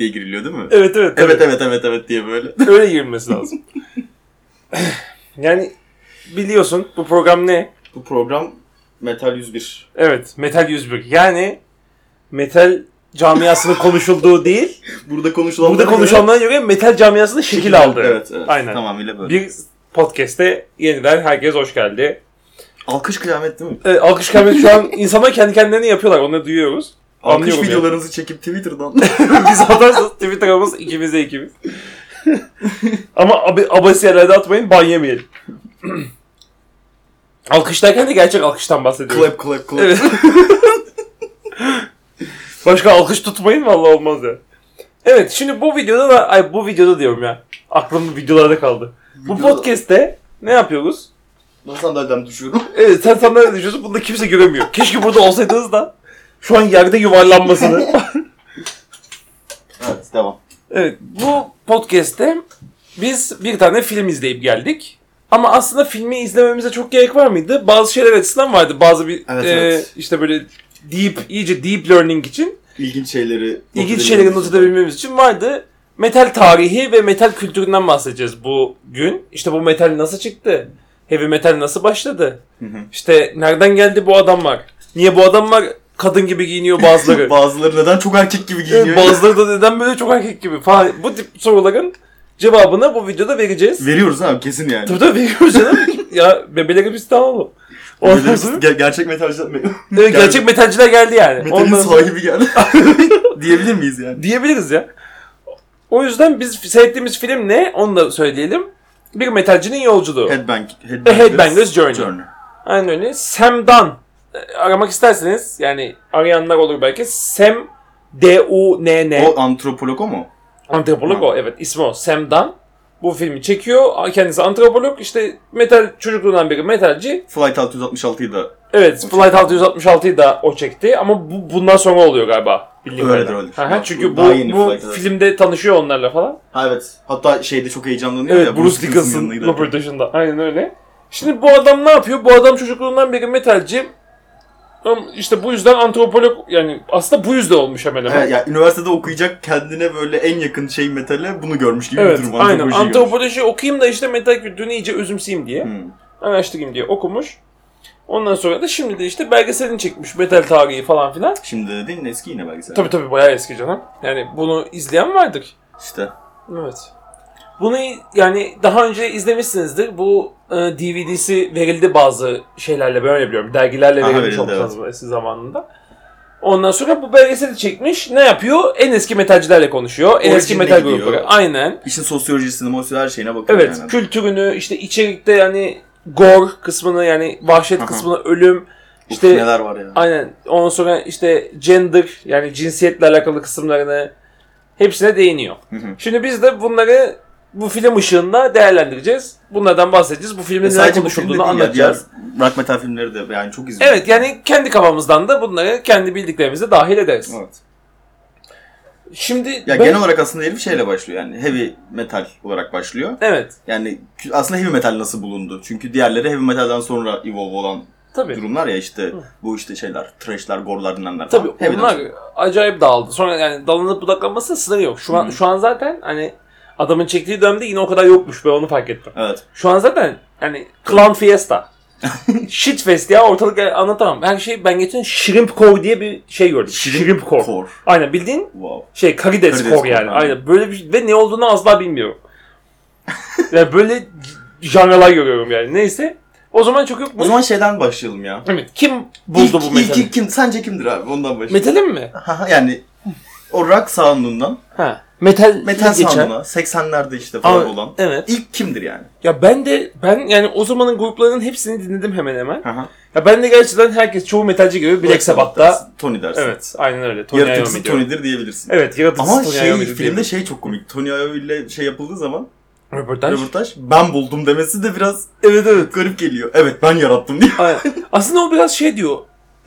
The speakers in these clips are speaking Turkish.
diye giriliyor değil mi? Evet evet. tabii. Evet evet evet evet diye böyle. Öyle girmesi lazım. yani biliyorsun bu program ne? Bu program Metal 101. Evet Metal 101. Yani metal camiasının konuşulduğu değil. Burada konuşulanlara Burada konuşanlara göre metal camiasında şekil aldı. Evet evet. Aynen. Tamamıyla böyle. Bir podcast'te yeniden herkes hoş geldi. Alkış kıyamet değil mi? Evet, alkış kıyameti şu an insanlar kendi kendilerini yapıyorlar. Onu duyuyoruz. Alkış Anlıyorum ya. videolarınızı çekip Twitter'dan. Biz atarsanız Twitter'ımız ikimize ikimiz. Ama ab abasiyelerden atmayın ban yemeyelim. alkış derken de gerçek alkıştan bahsediyoruz. clap clap clap. Evet. Başka alkış tutmayın vallahi olmaz ya. Evet şimdi bu videoda da ay bu videoda diyorum ya. Aklım videolarda kaldı. Bu Videoda- podcast'te ne yapıyoruz? Ben sandalyeden düşüyorum. Evet sen sandalye düşüyorsun bunu da kimse göremiyor. Keşke burada olsaydınız da şu an yerde yuvarlanmasını. Evet devam. evet bu podcast'te biz bir tane film izleyip geldik. Ama aslında filmi izlememize çok gerek var mıydı? Bazı şeyler açısından vardı. Bazı bir Evet, e, evet. işte böyle deep, iyice deep learning için İlginç şeyleri... ilginç şeyleri not edebilmemiz için vardı. Metal tarihi ve metal kültüründen bahsedeceğiz bugün. İşte bu metal nasıl çıktı? Heavy metal nasıl başladı? Hı hı. İşte nereden geldi bu adamlar? Niye bu adamlar kadın gibi giyiniyor bazıları? Bazıları neden çok erkek gibi giyiniyor? Bazıları da neden böyle çok erkek gibi falan. Bu tip soruların cevabını bu videoda vereceğiz. Veriyoruz abi kesin yani. Tabii tabii veriyoruz canım. ya bebeleri biz tamam Ondan Metalist- sonra Ger- gerçek metalciler... Evet, gerçek metalciler geldi yani. Metalin Ondan sahibi geldi. Diyebilir miyiz yani? diyebiliriz ya. O yüzden biz seyrettiğimiz film ne? Onu da söyleyelim. Bir metalcinin yolculuğu. Headbang, A Headbanger's Journey. Journey. Aynen öyle. Sam Dunn. E, Aramak isterseniz yani arayanlar olur belki. Sam D-U-N-N. O antropolog o mu? Antropolog o evet ismi o. Sam Dunn. Bu filmi çekiyor. Kendisi antropolog. İşte metal çocukluğundan beri metalci. Flight 666'yı da Evet Flight 666'yı da o çekti ama bu bundan sonra oluyor galiba. Öyledir, Bak, çünkü bu bu, daha yeni bu Flight 666. filmde tanışıyor onlarla falan. Ha evet. Hatta şeyde çok heyecanlanıyor Evet ya. Bruce Dickinson röportajında. Aynen öyle. Şimdi bu adam ne yapıyor? Bu adam çocukluğundan beri metalci. İşte bu yüzden antropolog yani aslında bu yüzden olmuş hemen hemen. Evet, yani üniversitede okuyacak kendine böyle en yakın şey metale bunu görmüş gibi Evet, bir durum. aynen. Antropoloji görmüş. Okuyayım da işte metal kültürünü iyice özümseyeyim diye, Hmm. araştırayım diye okumuş. Ondan sonra da şimdi de işte belgeselini çekmiş, metal tarihi falan filan. Şimdi dediğin eski yine belgesel. Tabii tabii bayağı eski canım. Yani bunu izleyen vardır. İşte. Evet. Bunu yani daha önce izlemişsinizdir. Bu e, DVD'si verildi bazı şeylerle böyle biliyorum. Dergilerle Aha, verildi, olmuş evet. eski zamanında. Ondan sonra bu belgeseli çekmiş. Ne yapıyor? En eski metalcilerle konuşuyor. En eski metal grupları. Aynen. İşin sosyolojisine, mosyolojisine her şeyine bakıyor Evet. yani. Kültürünü, işte içerikte yani gore kısmını yani vahşet Aha. kısmını, ölüm, Uf, işte neler var ya. Aynen. Ondan sonra işte gender yani cinsiyetle alakalı kısımlarını hepsine değiniyor. Hı hı. Şimdi biz de bunları bu film ışığında değerlendireceğiz. Bunlardan bahsedeceğiz. Bu filmin E neler konuşulduğunu ya, diğer anlatacağız. rock metal filmleri de yani çok izliyorum. Evet yani kendi kafamızdan da bunları kendi bildiklerimize dahil ederiz. Evet. Şimdi Ya ben... genel olarak aslında herif şeyle başlıyor yani heavy metal olarak başlıyor. Evet. Yani aslında heavy metal nasıl bulundu? Çünkü diğerleri heavy metalden sonra evolve olan Tabii. durumlar ya işte bu işte şeyler, trashler, gore'lar dinlenler. Tabii onlar acayip dağıldı. Sonra yani dalınıp budaklanması sınırı yok. Şu an Hı. şu an zaten hani adamın çektiği dönemde yine o kadar yokmuş ben onu fark ettim. Evet. Şu an zaten hani Clown Fiesta. Shit Fest ya ortalık anlatamam. Her şey ben geçen Shrimp Core diye bir şey gördüm. Shrimp, Core. Core. Aynen bildiğin Wow. şey karides, Karides core core, yani. aynen. Aynen. Böyle bir şey- ve ne olduğunu asla bilmiyorum. yani böyle janralar görüyorum yani. Neyse. O zaman çok yok. O zaman şeyden başlayalım ya. Evet. Kim buldu İlk- bu metali? ilk kim, sence kimdir abi? Ondan başlayalım. Metalin mi? Yani o rock sound'undan Ha. Metal metal geçen. sound'una 80'lerde işte falan Ama- olan Evet. ilk kimdir yani? Ya ben de ben yani o zamanın gruplarının hepsini dinledim hemen hemen. Haha. Ya ben de gerçekten herkes çoğu metalci gibi Black Sabbath'ta. Tony dersin. Evet, aynen öyle. Tony Yaratıcısı Iommi. Tony'dir diyebilirsin. Evet, yaratıcısı Ama Tony şey Iommi filmde şey çok komik. Tony Iommi ile şey yapıldığı zaman röportaj. röportaj ben buldum demesi de biraz Evet evet. garip geliyor. Evet ben yarattım diye. Aynen. Aslında o biraz şey diyor.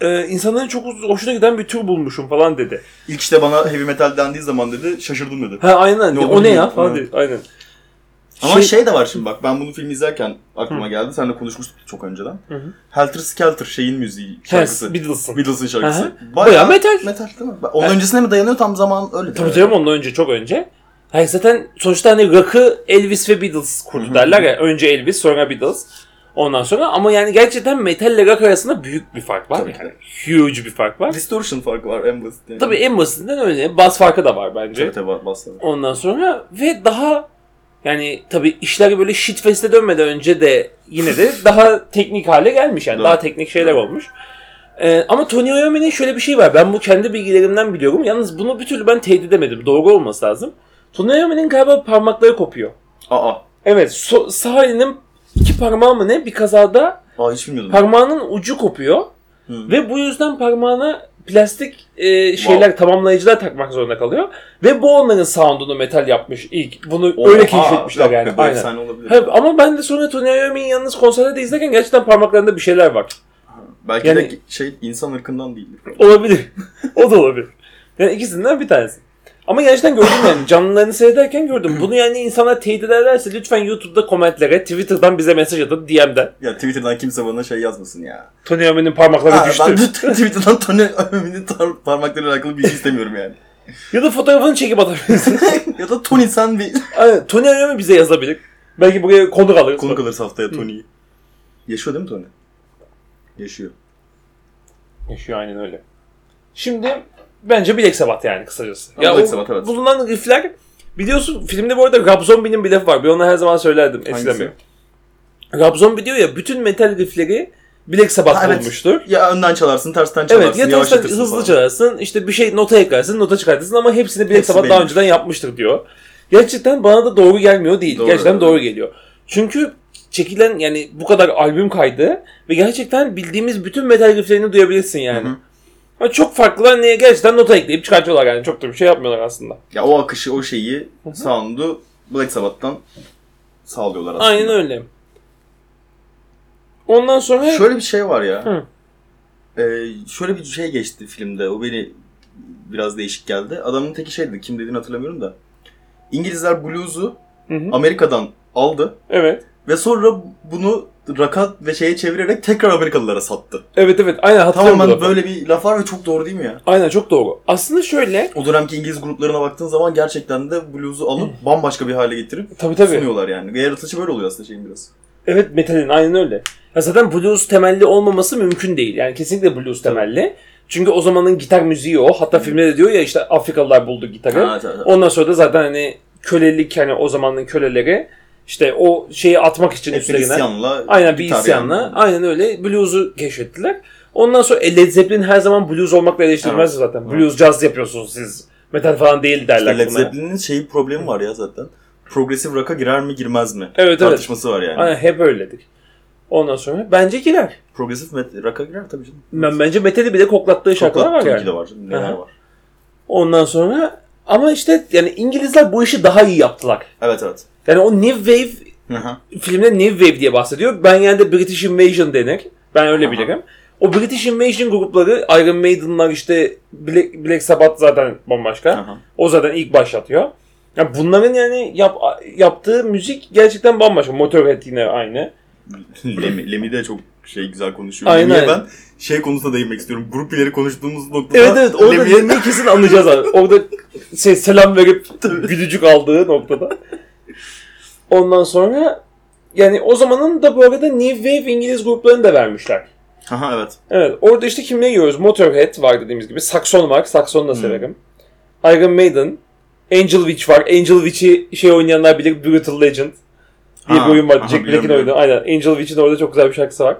E, insanların çok hoşuna giden bir tür bulmuşum falan dedi. İlk işte bana heavy metal dendiği zaman dedi şaşırdım dedi. Ha aynen. Ne o ne ya falan Evet. dedi. Aynen. Ama Şey- şey, de var şimdi bak ben bunu film izlerken aklıma geldi. Seninle konuşmuştuk çok önceden. Hı hı. Helter Skelter şeyin müziği şarkısı. Beatles'ın. Beatles'ın şarkısı. Aha. Bayağı metal. Metal değil mi? Onun öncesine mi dayanıyor tam zaman öyle Tabii canım ondan önce çok önce. Hayır zaten sonuçta hani rock'ı Elvis ve Beatles kurdu derler ya. Önce Elvis sonra Beatles. Ondan sonra ama yani gerçekten metal ile rock arasında büyük bir fark var. Tabii yani. Huge bir fark var. Distortion farkı var en basit. Yani. Tabii en basitinden öyle. Bas farkı da var bence. Tabii tabii basları. Ondan sonra ve daha yani tabii işler böyle shitfest'e dönmeden önce de yine de daha teknik hale gelmiş yani. Doğru. Daha teknik şeyler olmuş. Ee, ama Tony Iommi'nin şöyle bir şey var. Ben bu kendi bilgilerimden biliyorum. Yalnız bunu bir türlü ben teyit edemedim. Doğru olması lazım. Tony Iommi'nin galiba parmakları kopuyor. Aa. Evet so- sağ elinin iki parmağı mı ne bir kazada Aa hiç bilmiyordum. parmağının ucu kopuyor. Hı. Ve bu yüzden parmağına plastik e, şeyler tamamlayıcılar takmak zorunda kalıyor. Ve bu onların sound'unu metal yapmış ilk. Bunu Oha, öyle keşfetmişler yani. bu Aynen. efsane olabilir. Ama ben de sonra Tony Iommi'nin yalnız konserde de izlerken gerçekten parmaklarında bir şeyler var. Belki Yani- de şey insan ırkından değildir. Olabilir. o da olabilir. Yani ikisinden bir tanesi. Ama gerçekten gördüm yani. Canlılarını seyrederken gördüm. Bunu yani insanlar teyit ederlerse lütfen YouTube'da komentlere, Twitter'dan bize mesaj atın, DM'den. Ya Twitter'dan kimse bana şey yazmasın ya. Tony Iommi'nin parmakları Ha, düştü. ben Twitter'dan Tony tar- parmaklarıyla alakalı bir şey istemiyorum yani. ya da fotoğrafını çekip atabilirsin. ya da Tony sen bir Aynen. Tony Iommi bize yazabilir. Belki buraya konuk alırız. konuk alırız haftaya Tony'yi. Yaşıyor değil mi Tony? Yaşıyor. Yaşıyor aynen öyle. Şimdi bence Black Sabbath yani kısacası. Ama ya Black Sabbath, evet. bulunan riffler biliyorsun filmde bu arada Rob Zombie'nin bir lafı var. Ben onu her zaman söylerdim eskiden beri. Rob Zombie diyor ya bütün metal riffleri Black Sabbath evet. bulmuştur. Ya önden çalarsın, tersten çalarsın, Evet ya tersten hızlı falan. çalarsın işte bir şey nota eklersin nota çıkartırsın ama hepsini Black Hepsi Sabbath daha belli. önceden yapmıştır diyor. Gerçekten bana da doğru gelmiyor değil. Doğru, gerçekten evet. doğru geliyor. Çünkü çekilen yani bu kadar albüm kaydı ve gerçekten bildiğimiz bütün metal rifflerini duyabilirsin yani. Hı hı. Ama çok farklılar niye gerçekten nota ekleyip çıkartıyorlar yani çok da bir şey yapmıyorlar aslında. Ya o akışı, o şeyi, sound'u Black Sabbath'tan sağlıyorlar aslında. Aynen öyle. Ondan sonra Şöyle bir şey var ya. Hı. Ee, şöyle bir şey geçti filmde. O beni biraz değişik geldi. Adamın teki şeydi. Kim dediğini hatırlamıyorum da. İngilizler blues'u. Amerika'dan aldı evet. Ve sonra bunu rock'a ve şeye çevirerek tekrar Amerikalılara sattı. Evet evet aynen hatırlıyorum bu Tamamen lafı. böyle bir laf var ve çok doğru değil mi ya? Aynen çok doğru. Aslında şöyle O dönemki İngiliz gruplarına baktığın zaman gerçekten de blues'u alıp bambaşka bir hale getirip tabii tabii. sunuyorlar yani. Yaratıcı böyle oluyor aslında şeyin biraz. Evet metalin aynen öyle. Ya zaten blues temelli olmaması mümkün değil. Yani kesinlikle blues temelli. Çünkü o zamanın gitar müziği o. Hatta filmde de diyor ya işte Afrikalılar buldu gitarı. Ha, evet, evet. Ondan sonra da zaten hani kölelik hani o zamanın köleleri işte o şeyi atmak için Hep üstlerine. isyanla. Aynen bir isyanla. yani. Aynen öyle blues'u keşfettiler. Ondan sonra e, Led Zeppelin her zaman blues olmakla eleştirilmez Evet. zaten. Evet. Blues jazz yapıyorsunuz siz. Metal falan değil derler. İşte Led. Zeppelin'in şeyi problemi var ya zaten. Progresif rock'a girer mi girmez mi? Evet evet. Tartışması var yani. Aynen hep öyledik. Ondan sonra bence girer. Progresif met- rock'a girer tabii canım. Ben bence metali bile koklattığı şarkılar var yani. de var. Neler Aha. var. Ondan sonra ama işte yani İngilizler bu işi daha iyi yaptılar. Evet evet. Yani o New Wave hı. filmde New Wave diye bahsediyor. Ben yani de British Invasion denir. Ben öyle Aha. bilirim. O British Invasion grupları Iron Maiden'lar işte Black, Black Sabbath zaten bambaşka. Aha. O zaten ilk başlatıyor. Ya bunların yani yap, yaptığı müzik gerçekten bambaşka. Motorhead yine aynı. Lemmy, Lemmy de çok şey güzel konuşuyor. Aynen. Lemmy'ye ben şey konusuna değinmek istiyorum. Grup ileri konuştuğumuz noktada Evet evet orada Lemmy'ye- Lemmy'i kesin anlayacağız abi. Orada şey selam verip gülücük aldığı noktada. Ondan sonra yani o zamanın da bu arada New Wave İngiliz gruplarını da vermişler. Aha evet. Evet orada işte kimleri görüyoruz? Motorhead var dediğimiz gibi. Saxon var. Saxon'u da Hmm. severim. Iron Maiden. Angel Witch var. Angel Witch'i şey oynayanlar bilir. Brutal Legend diye Ha, bir oyun var. aha, Jack Black'in oyunu. Aynen. Angel Witch'in orada çok güzel bir şarkısı var.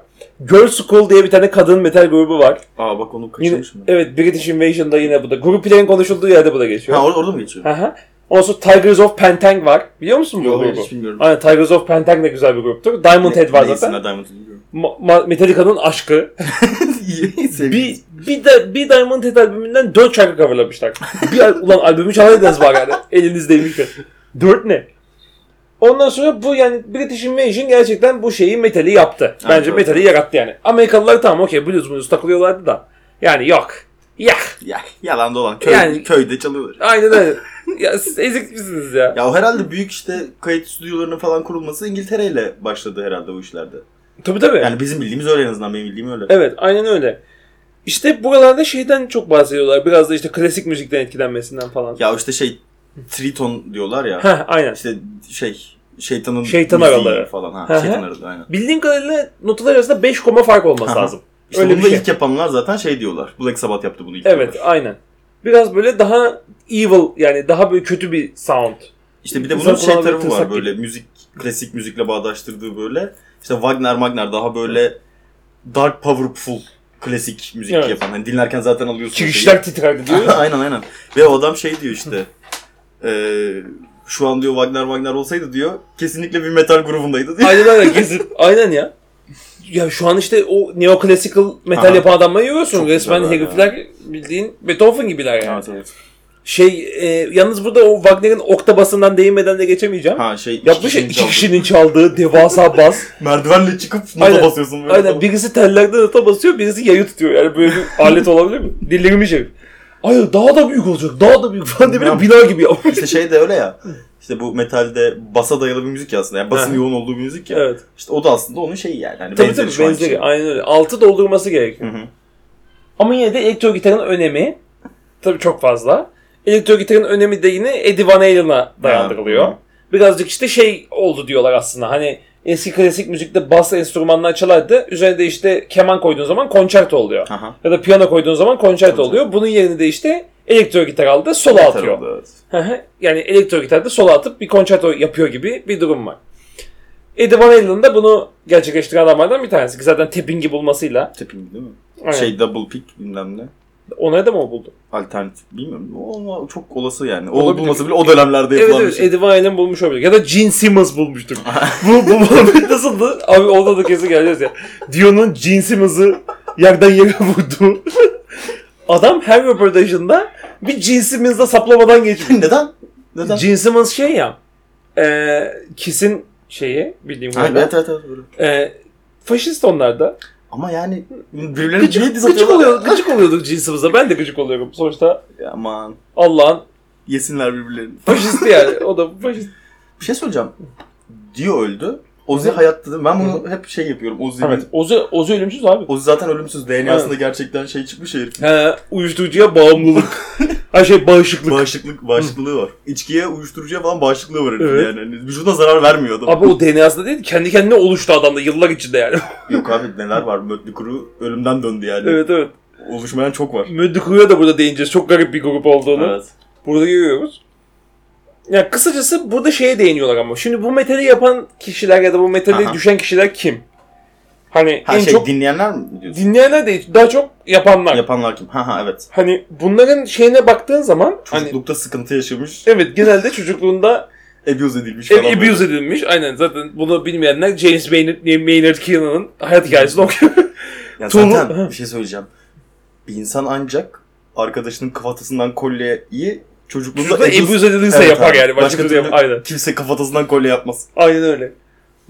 Girl School diye bir tane kadın metal grubu var. Aa bak onu Yine, kaçırmışım. ben. evet British Invasion'da yine bu da. Gruplerin konuşulduğu yerde bu da geçiyor. Ha orada, orada mı geçiyor? Aha. Ondan sonra Tigers of Pentang var. Biliyor musun bu Yok grubu? hiç bilmiyorum. Aynen Tigers of Pentang de güzel bir gruptur. Diamond Head var Ne- zaten. neyse, Diamond. Ma- Metallica'nın aşkı. Bir, bir, de, bir Diamond Head albümünden 4 şarkı coverlamışlar. bir, ulan albümü çalaydınız var yani. Elinizdeymişken. 4 ne? Ondan sonra bu yani British Invasion gerçekten bu şeyi metali yaptı. Bence evet. metali yarattı yani. Amerikalılar tamam okey blues blues takılıyorlardı da. Yani yok. Yak. Ya, yalan dolan. Köy, Yani- Köyde çalıyorlar. Aynen öyle. Ya siz ezik misiniz ya? Ya o herhalde büyük işte kayıt stüdyolarının falan kurulması İngiltere ile başladı herhalde bu işlerde. Tabii tabii. Yani bizim bildiğimiz öyle en azından benim bildiğim öyle. Evet aynen öyle. İşte buralarda şeyden çok bahsediyorlar. Biraz da işte klasik müzikten etkilenmesinden falan. Ya işte şey triton diyorlar ya. Heh aynen. işte şey şeytanın Şeytan araları. falan ha. Hı hı. şeytan araları aynen. Bildiğim kadarıyla notalar arasında 5 koma fark olması lazım. İşte Öyle bunu şey. ilk yapanlar zaten şey diyorlar. Black Sabbath yaptı bunu ilk Evet diyorlar. aynen. Biraz böyle daha evil yani daha böyle kötü bir sound. İşte bir de bunun şey tarafı var böyle müzik klasik müzikle bağdaştırdığı böyle. İşte Wagner Wagner daha böyle dark powerful klasik müzik Evet. yapan. Hani dinlerken zaten alıyorsun. Çıkışlar titrerdi diyor. aynen aynen. Ve o adam şey diyor işte. eee şu an diyor Wagner Wagner olsaydı diyor kesinlikle bir metal grubundaydı diyor. aynen öyle gezip aynen ya. Ya şu an işte o neoclassical metal Aha. yapan adamları görüyorsun. Çok Resmen herifler bildiğin Beethoven gibiler yani. Evet, evet. Şey e, yalnız burada o Wagner'in okta basından değinmeden de geçemeyeceğim. Ha şey Yapmış ya kişinin iki çaldığı. kişinin çaldığı devasa bas. merdivenle çıkıp nota Aynen. basıyorsun böyle. Aynen birisi tellerden nota basıyor birisi yayı tutuyor. Yani böyle bir alet olabilir mi? Delirmiş herif. Ay daha da büyük olacak daha da büyük falan diye böyle Ya- bina gibi yapmış. İşte şey de öyle ya. İşte bu metalde basa dayalı bir müzik ya aslında. Yani basın yoğun olduğu bir müzik ya. evet. İşte o da aslında onun şeyi yani. Hani Tabii benzeri tabii şu anki benzeri. şey. Aynen öyle. Altı doldurması gerekiyor. Hı hı. Ama yine de elektro gitarın önemi tabii çok fazla. Elektro gitarın önemi de yine Eddie Van Halen'a dayandırılıyor. Ha. Birazcık işte şey oldu diyorlar aslında. Hani eski klasik müzikte bas enstrümanlar çalardı. Üzerine işte keman koyduğun zaman konçerto oluyor. Aha. Ya da piyano koyduğun zaman konçerto oluyor. Bunun yerine de işte elektro gitar aldı, solo Gitar atıyor. oldu, evet. Yani elektro gitarda solo atıp bir konçerto yapıyor gibi bir durum var. Eddie Van Halen da bunu gerçekleştiren adamlardan bir tanesi. Ki Zaten tapping'i bulmasıyla. Tipping değil mi? Aynen. Şey double pick bilmem ne. Onları da mı o buldu? Alternatif bilmiyorum. O ama çok olası yani. O Olabilir. bulması bile o dönemlerde Evet yapılan evet bir şey. Eddie Van Halen bulmuş olabilir. Ya da Gene Simmons bulmuştur. bu bu muhabbet nasıldı? Abi orada da kesin geleceğiz ya. Dion'un Gene Simmons'ı yerden yere vurdu. Adam her röportajında bir Gene Simmons'la saplamadan geçiyor. Neden? Neden? Gene Simmons şey ya. E, Kiss'in şeyi bildiğim kadarıyla. evet evet evet. E, faşist onlar da. Ama yani birbirlerine Gıcık, diz gıcık, oluyor, gıcık oluyorduk Simmons'a. Ben de gıcık oluyorum. Sonuçta Aman. Allah'ın Yesinler birbirlerini. faşisti yani. O da faşist. Bir şey söyleyeceğim. Dio öldü. Hı. hayatta değil mi? Ben bunu hep şey yapıyorum. Ozzy, Evet. Ozu, Ozu ölümsüz abi. Ozzy zaten ölümsüz. DNA'sında gerçekten şey çıkmış ya herifin. He, uyuşturucuya bağımlılık. Her şey bağışıklık. Bağışıklık, bağışıklığı var. İçkiye, uyuşturucuya falan bağışıklığı var herifin Evet. yani. Hani vücuduna zarar vermiyor adam. Abi o DNA'sında değil, kendi kendine oluştu adamda yıllar içinde yani. Yok abi neler var. Mötley Crüe ölümden döndü yani. evet evet. Oluşmayan çok var. Mödükru'ya da burada değineceğiz. Çok garip bir grup olduğunu. Evet. Burada görüyoruz. Ya kısacası burada şeye değiniyorlar ama. Şimdi bu metali yapan kişiler ya da bu metali Aha. düşen kişiler kim? Hani Ha en şey çok dinleyenler mi diyorsun? dinleyenler değil, daha çok yapanlar. Yapanlar kim? Ha ha evet. Hani bunların şeyine baktığın zaman hani Çocuklukta sıkıntı yaşamış, evet genelde çocukluğunda abuse edilmiş falan. abuse edilmiş. Aynen zaten bunu bilmeyenler James Maynard, Maynard Keenan'ın hayat hikayesini okuyor. Ya zaten bir şey söyleyeceğim. Bir insan ancak arkadaşının kafatasından kolyeyi çocukluğunda abuse edilirse Evet yapar abi. yani. Başka, Başka türlü türlü- yap- Aynen. Kimse kafatasından kolye yapmaz. Aynen öyle.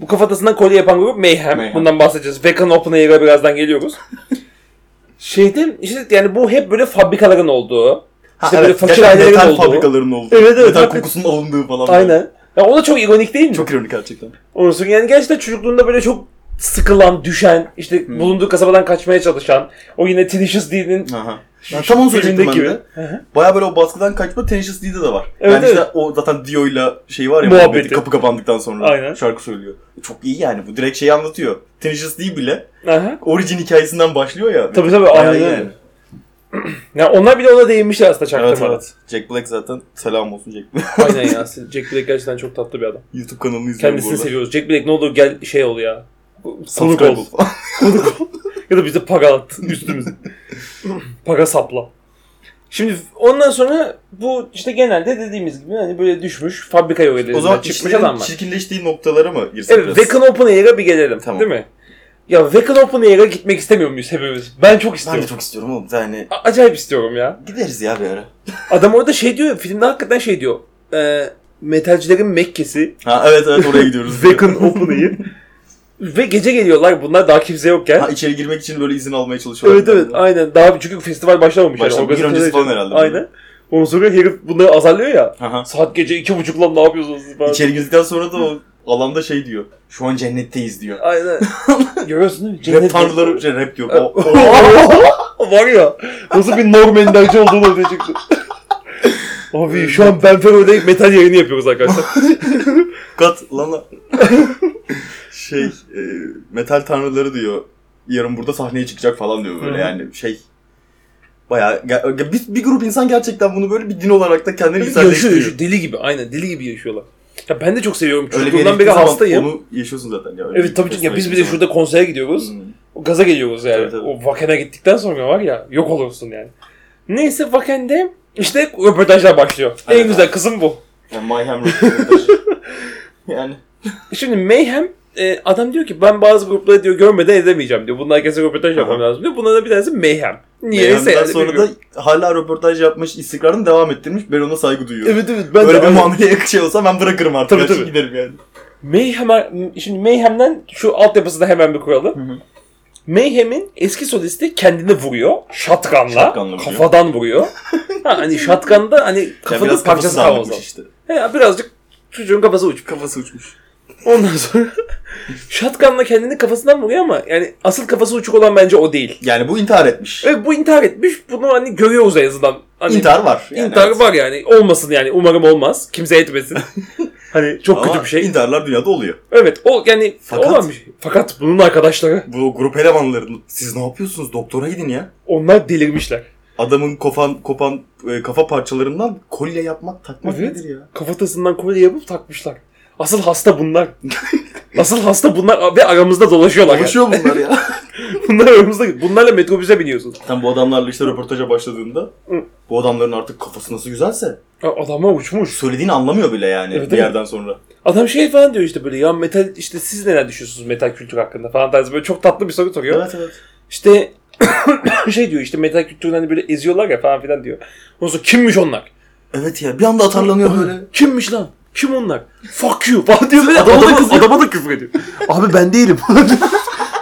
Bu kafatasından kolye yapan grup Mayhem. Mayhem. Bundan bahsedeceğiz. Vekan Open Air'a birazdan geliyoruz. Şeyde işte yani bu hep böyle fabrikaların olduğu. Ha, İşte böyle evet. fakir ailelerin olduğu. fabrikaların olduğu. Evet, evet, Metal hakikaten. kokusunun alındığı falan. Aynen. Ya o da çok ironik değil mi? Çok ironik gerçekten. Olsun yani gerçekten çocukluğunda böyle çok sıkılan, düşen, işte Hmm. bulunduğu kasabadan kaçmaya çalışan, o yine Tenacious D'nin Ben tam onu söyleyecektim ben de. Baya böyle o baskıdan kaçma Tenacious D'de de var. Evet, yani işte evet. o zaten Dio'yla şey var ya Muhabbeti. muhabbeti kapı kapandıktan sonra Aynen. şarkı söylüyor. Çok iyi yani bu direkt şeyi anlatıyor. Tenacious D bile Aha. orijin hikayesinden başlıyor ya. Tabii tabii aynen iyi öyle. Ya onlar bile ona değinmişler aslında Evet çaktırmadan. evet. Jack Black zaten selam olsun Jack Black. Aynen ya. Jack Black gerçekten çok tatlı bir adam. YouTube kanalını izliyorum Kendisini seviyoruz. Jack Black ne olur gel şey ol ya. Konuk ol. Konuk ol. ya da bize para at üstümüze. para sapla. Şimdi ondan sonra bu işte genelde dediğimiz gibi hani böyle düşmüş fabrika o yöretlerinden zaman çıkmış işlerin adamlar. çirkinleştiği noktalara mı girsek Evet, biraz? Wacken Open Air'a bir gelelim. Tamam. Değil mi? Ya Wacken Open Air'a gitmek istemiyor muyuz hepimiz? Ben çok Ben istiyorum. de çok istiyorum oğlum. Yani A- Acayip istiyorum ya. gideriz ya bir ara. Adam orada şey diyor, filmde hakikaten şey diyor. E, metalcilerin Mekke'si. Ha evet evet oraya gidiyoruz. Wacken Open Air. Ve gece geliyorlar bunlar daha kimse yokken. ha içeri girmek için böyle izin almaya çalışıyorlar. Evet evet aynen. Daha çünkü festival başlamamış. Başlamamış. Bir organize öncesi falan herhalde. Aynen. Ondan sonra herif bunları azarlıyor ya. Aha. Saat gece iki buçuk lan ne yapıyorsunuz siz falan. İçeri girdikten sonra da o alanda şey diyor. Şu an cennetteyiz diyor. Aynen. Görüyorsun değil mi? Rap Cennet tanrıları şey, rap diyor. O, o- Var ya nasıl bir Norm Ender'ci olduğunu ortaya çıktı. Abi şu an Ben Fero'da metal yayını yapıyoruz arkadaşlar. kat lan lan. Şey e, metal tanrıları diyor. Yarın burada sahneye çıkacak falan diyor böyle Hı. yani şey. Bayağı bir, bir grup insan gerçekten bunu böyle bir din olarak da kendini yaşıyor, içselleştiriyor. yaşıyor. Deli gibi. Aynen deli gibi yaşıyorlar. Ya ben de çok seviyorum. Çocukluğumdan beri hastayım. Onu yaşıyorsun zaten ya. Evet tabii ki. Ya biz bir de şurada konsere gidiyoruz. zaman. O gaza geliyoruz yani. Tabii, tabii. O Vaken'e gittikten sonra var ya yok olursun yani. Neyse Vaken'de işte röportajlar başlıyor. Evet. En güzel kısım bu. Yani Mayhem röportajı. yani Şimdi Mayhem e, adam diyor ki ben bazı grupları diyor görmeden edemeyeceğim diyor. Bunlar herkese röportaj yapmam lazım diyor. Bunlardan bir tanesi Mayhem. Niyeyse yani sonra da hala röportaj yapmış, istikrarını devam ettirmiş. Ben ona saygı duyuyorum. Evet evet ben Böyle de bir muameleye şey olsa ben bırakırım artık. Tabii, tabii. giderim yani. Mayhem, şimdi Mayhem'den şu altyapısı da hemen bir koyalım. Hı hı. Mayhem'in eski solisti kendini vuruyor. Shotgun'la vuruyor. kafadan vuruyor. ha, hani shotgun'da hani kafanın parçası kafası kalmaz. işte. He ya birazcık çocuğun kafası uçmuş. Kafası uçmuş. Ondan sonra shotgun'la kendini kafasından vuruyor ama yani asıl kafası uçuk olan bence o değil. Yani bu intihar etmiş. Evet bu intihar etmiş. Bunu hani görüyoruz en azından. Hani intihar var. Yani intihar evet. var yani. Olmasın yani. Umarım olmaz. Kimse etmesin. hani çok Ama kötü bir şey. intiharlar dünyada oluyor. Evet o yani Fakat- olan bir şey. Fakat bunun arkadaşları Bu grup elemanlarının siz ne yapıyorsunuz? Doktora gidin ya. onlar delirmişler. Adamın kopan kopan e, kafa parçalarından kolye yapmak takmak Evet. nedir ya? Kafatasından kolye yapıp takmışlar. Asıl hasta bunlar. Asıl hasta bunlar ve aramızda dolaşıyorlar. Konuşuyor bunlar ya. Bunlar aramızda. Bunlarla metrobüse biniyorsun. Tam bu adamlarla işte röportaja başladığında bu adamların artık kafası nasıl güzelse Ya Adamlar uçmuş. söylediğini anlamıyor bile yani Evet, bir yerden sonra. Adam şey falan diyor işte böyle ya metal işte siz neler düşünüyorsunuz metal kültürü hakkında falan tarzı böyle çok tatlı bir soru soruyor. Evet evet. İşte şey diyor işte metal kültürünü hani böyle eziyorlar ya falan filan diyor. Ondan sonra kimmiş onlar? Evet ya bir anda atarlanıyor böyle. Kimmiş lan? Kim onlar? Fuck you falan diyor böyle Adama da adama, kızıyor. adama da küfür ediyor. Abi ben değilim.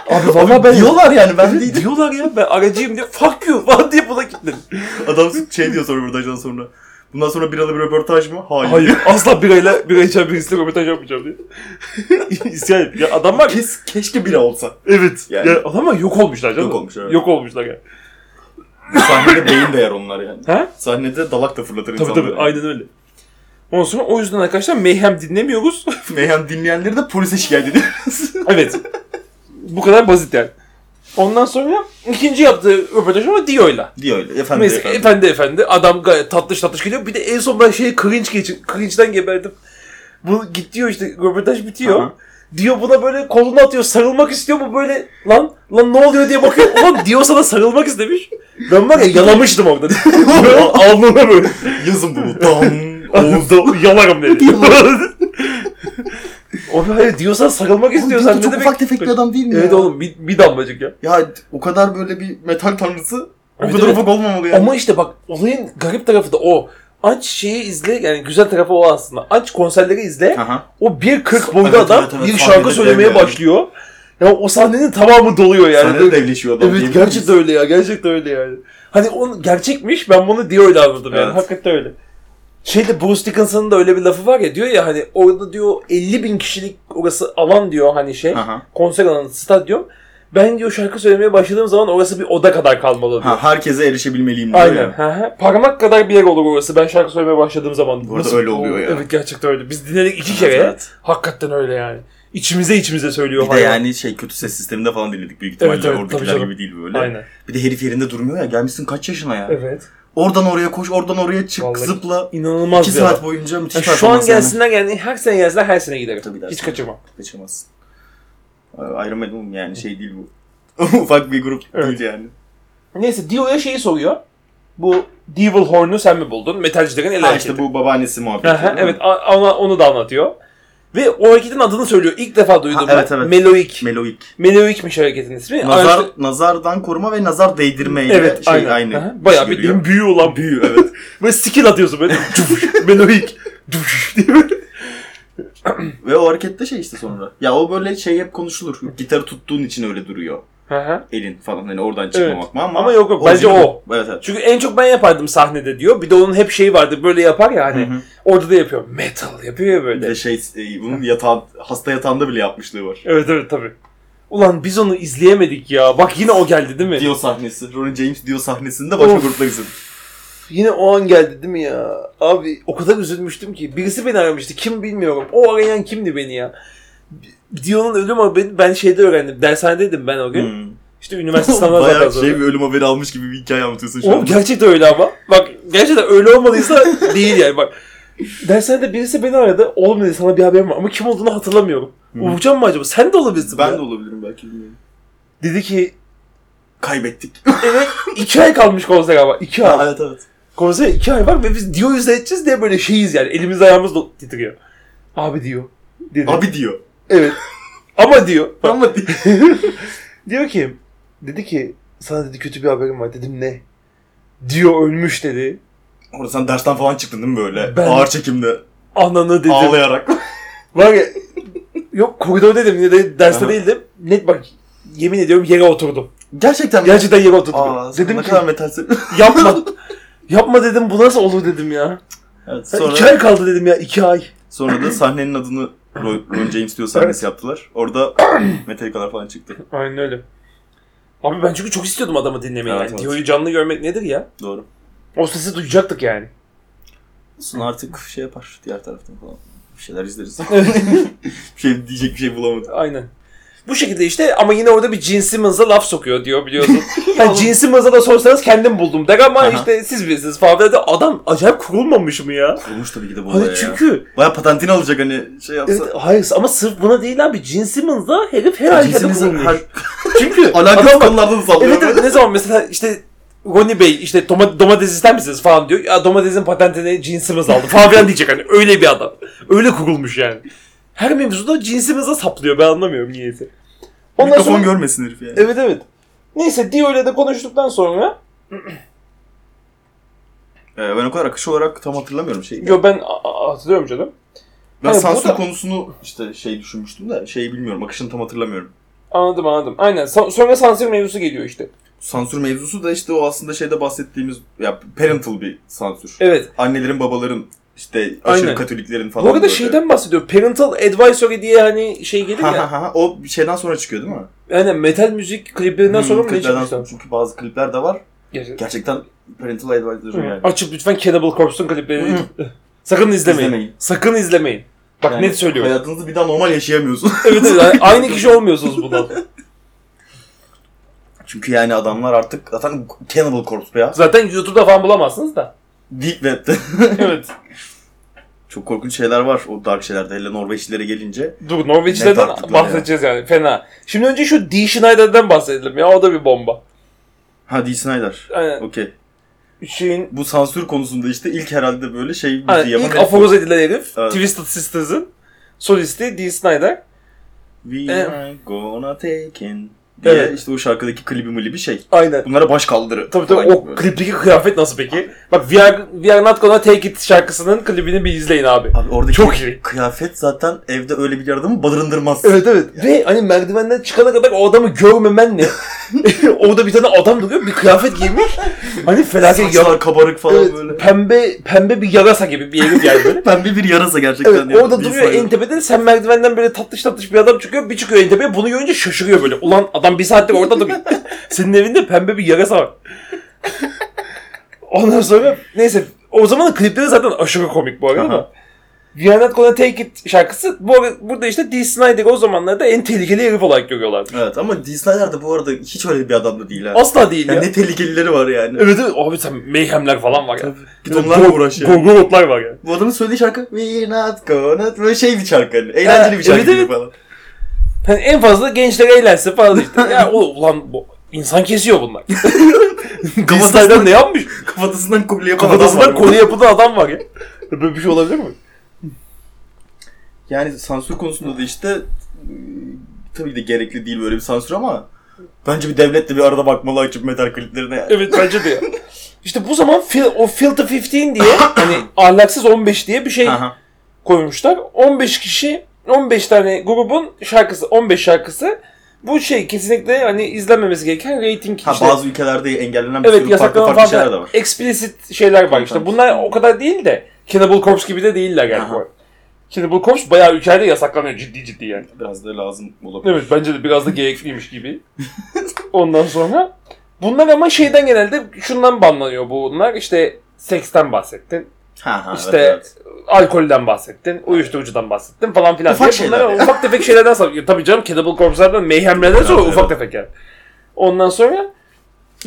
Abi valla ben Diyorlar yani ben değilim. Diyorlar ya ben aracıyım diye fuck you falan diye buna kilitledim. Adam şey diyor sonra röportajdan sonra. Bundan sonra biralı bir röportaj mı? Hayır. Hayır asla birayla bira içen birisiyle röportaj yapmayacağım diye. İsyan et. Ya adam var Kes, keşke bira olsa. Evet. Yani. Ya adam var yok olmuşlar canım. Yok olmuş, evet. Yok olmuşlar yani. Sahnede beyin de yer onlar yani. Ha? Sahnede dalak da fırlatır Tabii insanları. tabii aynen öyle. Ondan sonra o yüzden arkadaşlar Mayhem dinlemiyoruz. Meyhan dinleyenleri de polise şikayet ediyoruz. evet. Bu kadar basit yani. Ondan sonra ikinci yaptığı röportaj ama Dio'yla. diyor öyle. Efendim Neyse efendim. efendi efendi. Adam gayet tatlış tatlış geliyor. Bir de en son ben şeye cringe geçin. Cringe'den geberdim. Bu git diyor işte röportaj bitiyor. Aha. Diyor buna böyle kolunu atıyor sarılmak istiyor bu böyle lan lan ne oluyor diye bakıyor. Ulan diyor sana sarılmak istemiş. Ben var ya yalamıştım orada. Alnına böyle. Yazın bunu. Dan. Oldu yalarım dedi. o hayır diyorsan sarılmak istiyorsan Oğlum, ne çok demek? ufak tefek bir adam değil mi Evet ya? oğlum bir, bir damlacık ya. Ya o kadar böyle bir metal tanrısı o Evet, kadar evet. ufak olmamalı yani. Ama işte bak olayın garip tarafı da o. Aç şeyi izle yani güzel tarafı o aslında. Aç konserleri izle. Aha. O 1.40 boyunda Evet, adam evet, evet. bir Sahnede şarkı söylemeye yani. başlıyor. Ya o sahnenin tamamı doluyor yani. Sahnede devleşiyor adam. evet diyebilir gerçekten öyle ya. Gerçekten öyle yani. Hani onu gerçekmiş ben bunu diye öyle anladım yani. Evet. Hakikaten öyle. Şeyde Bruce Dickinson'ın da öyle bir lafı var ya diyor ya hani orada diyor 50 bin kişilik orası alan diyor hani şey Aha. konser alanı stadyum. Ben diyor şarkı söylemeye başladığım zaman orası bir oda kadar kalmalı diyor. Ha, herkese erişebilmeliyim diyor Aynen. Hı hı. Parmak kadar bir yer olur orası. Ben şarkı söylemeye başladığım zaman. Bu arada öyle oluyor ya. Evet gerçekten öyle. Biz dinledik iki kere. evet. Hakikaten öyle yani. İçimize içimize söylüyor Bir de hayvan. yani şey kötü ses sisteminde falan dinledik büyük ihtimalle. Evet, evet, Oradakiler gibi değil böyle. Aynen. Bir de herif yerinde durmuyor ya. Gelmişsin kaç yaşına ya. Evet. Oradan oraya koş, oradan oraya çık, Vallahi zıpla. İnanılmaz 2 bir adam. saat boyunca müthiş Yani şu an performans yani. gelsinler yani her sene gelsinler her sene giderim. Tabii dersin. Hiç kaçırmam. Kaçamazsın. Iron Maiden yani şey değil bu. Ufak bir grup Evet. değil yani. Neyse Dio'ya şeyi soruyor. Bu Devil Horn'u sen mi buldun? Metalcilerin el Ha hareketi. işte bu babaannesi muhabbeti. Aha, değil mi? evet a- ona, onu da anlatıyor. Ve o hareketin adını söylüyor. İlk defa duydum Ha, ben. evet, evet. Meloik. Meloik. Meloikmiş hareketin ismi. Nazar, Araştır- nazardan koruma ve nazar değdirmeyle Evet, şey aynen. aynı. Aha, Bayağı görüyor. büyü olan büyü evet. Böyle skill atıyorsun böyle. Meloik. Ve o harekette şey işte sonra. Ya o böyle şey hep konuşulur. Gitarı tuttuğun için öyle duruyor. Hı hı. elin falan hani oradan çıkmamak mı ama Ama yok yok, bence o. Evet evet. Çünkü en çok ben yapardım sahnede diyor. Bir de onun hep şeyi vardı böyle yapar ya hani. Hı hı. Orada da yapıyor. Metal yapıyor ya Bir böyle. de şey e, bunun yatağın hasta yatağında bile yapmışlığı var. Evet evet tabii. Ulan biz onu izleyemedik ya. Bak yine o geldi değil mi? Dio sahnesi. Ronnie James Dio sahnesinde başka Of. gruplar izledim. Yine o an geldi değil mi ya? Abi o kadar üzülmüştüm ki. Birisi beni aramıştı. Kim bilmiyorum. O arayan kimdi beni ya? Dio'nun ölüm haberi ben şeyde öğrendim. Dershanedeydim ben o gün. Hmm. İşte üniversite sınavına Bayağı şey bir ölüm haberi almış gibi bir hikaye anlatıyorsun şu Oğlum an. gerçekten öyle ama. Bak gerçekten öyle olmadıysa değil yani bak. Dershanede birisi beni aradı. Oğlum dedi sana bir haberim var ama kim olduğunu hatırlamıyorum. Uğurcan mı acaba? Sen de olabilirsin. Ben ya. de olabilirim belki bilmiyorum. Dedi ki Kaybettik. evet iki ay kalmış konser ama. iki ay. evet evet. Konser iki ay var ve biz Dio izleyeceğiz diye böyle şeyiz yani. Elimiz ayağımız titriyor. Abi diyor. Dedi. Abi diyor. Evet. Ama diyor. Ama diyor ki dedi ki sana dedi kötü bir haberim var. Dedim ne? Dio ölmüş dedi. Orada sen dersten falan çıktın değil mi böyle? Ben- Ağır çekimde. Ananı dedim. Ağlayarak. Var ya yok koridor dedim ya da derste Aha. değildim. Net bak yemin ediyorum yere oturdum. Gerçekten mi? Gerçekten yere oturdum. Aa, dedim ne ki kadar metal se- yapma. yapma dedim bu nasıl olur dedim ya. Evet, sonra, İki ay kaldı dedim ya iki ay. sonra da sahnenin adını Ron, James diyor sahnesi yaptılar. Orada Metallica'lar falan çıktı. Aynen öyle. Abi ben çünkü çok istiyordum adamı dinlemeyi. Evet, yani. evet. Dio'yu canlı görmek nedir ya? Doğru. O sesi duyacaktık yani. Olsun artık şey yapar diğer taraftan falan. Bir şeyler izleriz. bir şey diyecek bir şey bulamadım. Aynen. Bu şekilde işte ama yine orada bir Gene Simmons'a laf sokuyor diyor biliyorsun. hani Gene Simmons'a da sorsanız kendim buldum der ama Aha. işte siz bilirsiniz falan. dedi. Adam acayip kurulmamış mı ya? Kurulmuş tabii ki de bu Hani olaya ya. çünkü Baya patentini alacak hani şey yapsa. evet, hayır ama sırf buna değil abi. Gene Simmons'da herif her Cinsimizi kurulmuş. her Çünkü bak, konulardan da sallıyor. evet evet ne zaman mesela işte Ronnie Bey işte doma, domates ister misiniz falan diyor. Ya domatesin patentini Simmons aldı falan filan diyecek hani öyle bir adam. Öyle kurulmuş yani. Her mevzuda Simmons'a saplıyor ben anlamıyorum niyeyse. Ondan Mikrofon sonra- görmesin herif yani. Evet evet. Neyse Dio ile de konuştuktan sonra Ee, ben o kadar akış olarak tam hatırlamıyorum şeyi. yo ben hatırlıyorum canım. Ben Hayır, sansür burada- konusunu işte şey düşünmüştüm de şeyi bilmiyorum. Akışını tam hatırlamıyorum. Anladım anladım. Aynen. Sonra sansür mevzusu geliyor işte. Sansür mevzusu da işte o aslında şeyde bahsettiğimiz ya parental bir sansür. Evet. Annelerin babaların işte aşırı Aynen. katoliklerin falan. Bu arada böyle. şeyden bahsediyor. Parental Advisory diye hani şey gelir Ha ya. ha ha o bir şeyden sonra çıkıyor değil mi? Aynen metal müzik kliplerinden Hmm, sonra mı ne çıkmışlar? Çünkü bazı klipler de var. Gerçekten. Gerçekten parental advisory yani. Açıp lütfen Cannibal Corpse'un kliplerini sakın izlemeyin. İzlemeyin. Sakın izlemeyin. Bak Yani net söylüyorum. Hayatınızı bir daha normal yaşayamıyorsun. evet evet. yani aynı kişi olmuyorsunuz bundan. Çünkü yani adamlar artık zaten Cannibal Corpse ya. Zaten YouTube'da falan bulamazsınız da. Deep Web'de. Evet. Çok korkunç şeyler var o dark şeylerde. Hele Norveçlilere gelince. Dur Norveçlilerden bahsedeceğiz yani. Fena. Şimdi önce şu Dee Schneider'den bahsedelim ya. O da bir bomba. Ha Dee Snider. Aynen. Okey. Şeyin Bu sansür konusunda işte ilk herhalde böyle şey müziği Aynen, yapan ilk aforoz edilen herif. Evet. Twisted Sisters'ın solisti Dee Snider. We E- are gonna take in diye Evet. işte o şarkıdaki klibi mili bir şey. Aynen. Bunlara baş kaldırı. Tabii tabii o gibi. klipteki kıyafet nasıl peki? Bak We Are, We Are Not Gonna Take It şarkısının klibini bir izleyin abi. Abi oradaki Çok iyi. kıyafet zaten evde öyle bir adamı barındırmaz. Evet evet. Ve hani merdivenden çıkana kadar o adamı görmemen ne? Orada bir tane adam duruyor bir kıyafet giymiş. Hani felaket Saçlar ya. kabarık falan Evet, böyle. pembe pembe bir yarasa gibi bir herif yani böyle. Pembe bir yarasa gerçekten. Evet ya. orada duruyor en tepede sen merdivenden böyle tatlış tatlış bir adam çıkıyor bir çıkıyor en tepeye bunu görünce şaşırıyor böyle. Ulan adam bir saattir orada duruyor. Senin evinde pembe bir yarasa var. Ondan sonra neyse o zaman klipleri zaten aşırı komik bu arada Aha. da. We Are Not Gonna Take It şarkısı bu arada, burada işte Dee Snider o zamanlarda en tehlikeli herif olarak görüyorlardı. Evet ama Dee Snider de bu arada hiç öyle bir adam da değil ha. Asla değil Yani ya. ne tehlikelileri var yani. Evet evet abi sen mayhemler falan var ya. Git onlarla uğraş ya. Gorgorotlar var ya. Bu adamın söylediği şarkı We not gonna böyle şey bir şarkı hani. Eğlenceli bir şarkı evet. falan. Hani en fazla gençler eğlensin falan işte. ya o- ulan bu insan kesiyor bunlar. Snider ne yapmış? Kafatasından kolye yapan adam Kafatasından var. konu yapılan adam var ya. Böyle bir şey olabilir mi? Yani sansür konusunda da işte e, tabii de gerekli değil böyle bir sansür ama bence bir devlet de bir arada bakmalı açıp metal kliplerine yani. Evet bence de ya. İşte bu zaman fil, o Filter 15 diye hani ahlaksız 15 diye bir şey koymuşlar. 15 kişi 15 tane grubun şarkısı 15 şarkısı Bu şey kesinlikle hani izlenmemesi gereken rating Ha işte. bazı ülkelerde engellenen bir evet sürü farklı farklı şeyler de var. Explicit şeyler var işte. Bunlar o kadar değil de Cannibal Corpse gibi de değiller yani. Bu. Cannibal Corpse bayağı ülkelerde yasaklanıyor ciddi ciddi yani. Biraz da lazım olabilir. Evet bence de biraz da gerekliymiş gibi. Ondan sonra bunlar ama şeyden genelde şundan banlanıyor bunlar. İşte seksten bahsettin. Ha ha İşte evet, evet. alkolden bahsettin, uyuşturucudan bahsettin falan filan. Ufak diye bunlar şeyler ufak tefek şeylerden sonra. Tabii canım Cannibal Corpse'lardan mayhemlerden sonra Evet, ufak evet. tefek yani. Ondan sonra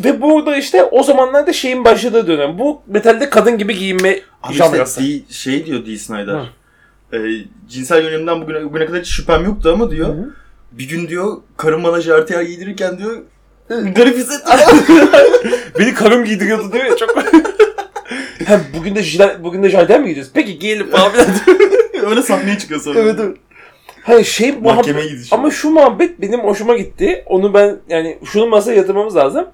ve burada işte o zamanlarda şeyin başladığı dönem. Bu metalde kadın gibi giyinme Abi janrası. işte D- şey diyor D. Snyder. Hı. E, cinsel yönelimden bugüne, bugüne kadar hiç şüphem yoktu ama diyor. Hı. Bir gün diyor karım bana jartiyer giydirirken diyor garip hissettim. Beni karım giydiriyordu diyor ya çok. Hem bugün de jilet, bugün de jardin mi gidiyoruz? Peki giyelim falan filan. Öyle sahneye çıkıyor sonra. evet evet. Hani şey muhabbet, Mahkemeye gidiş. Ama şu muhabbet benim hoşuma gitti. Onu ben yani şunu masaya yatırmamız lazım.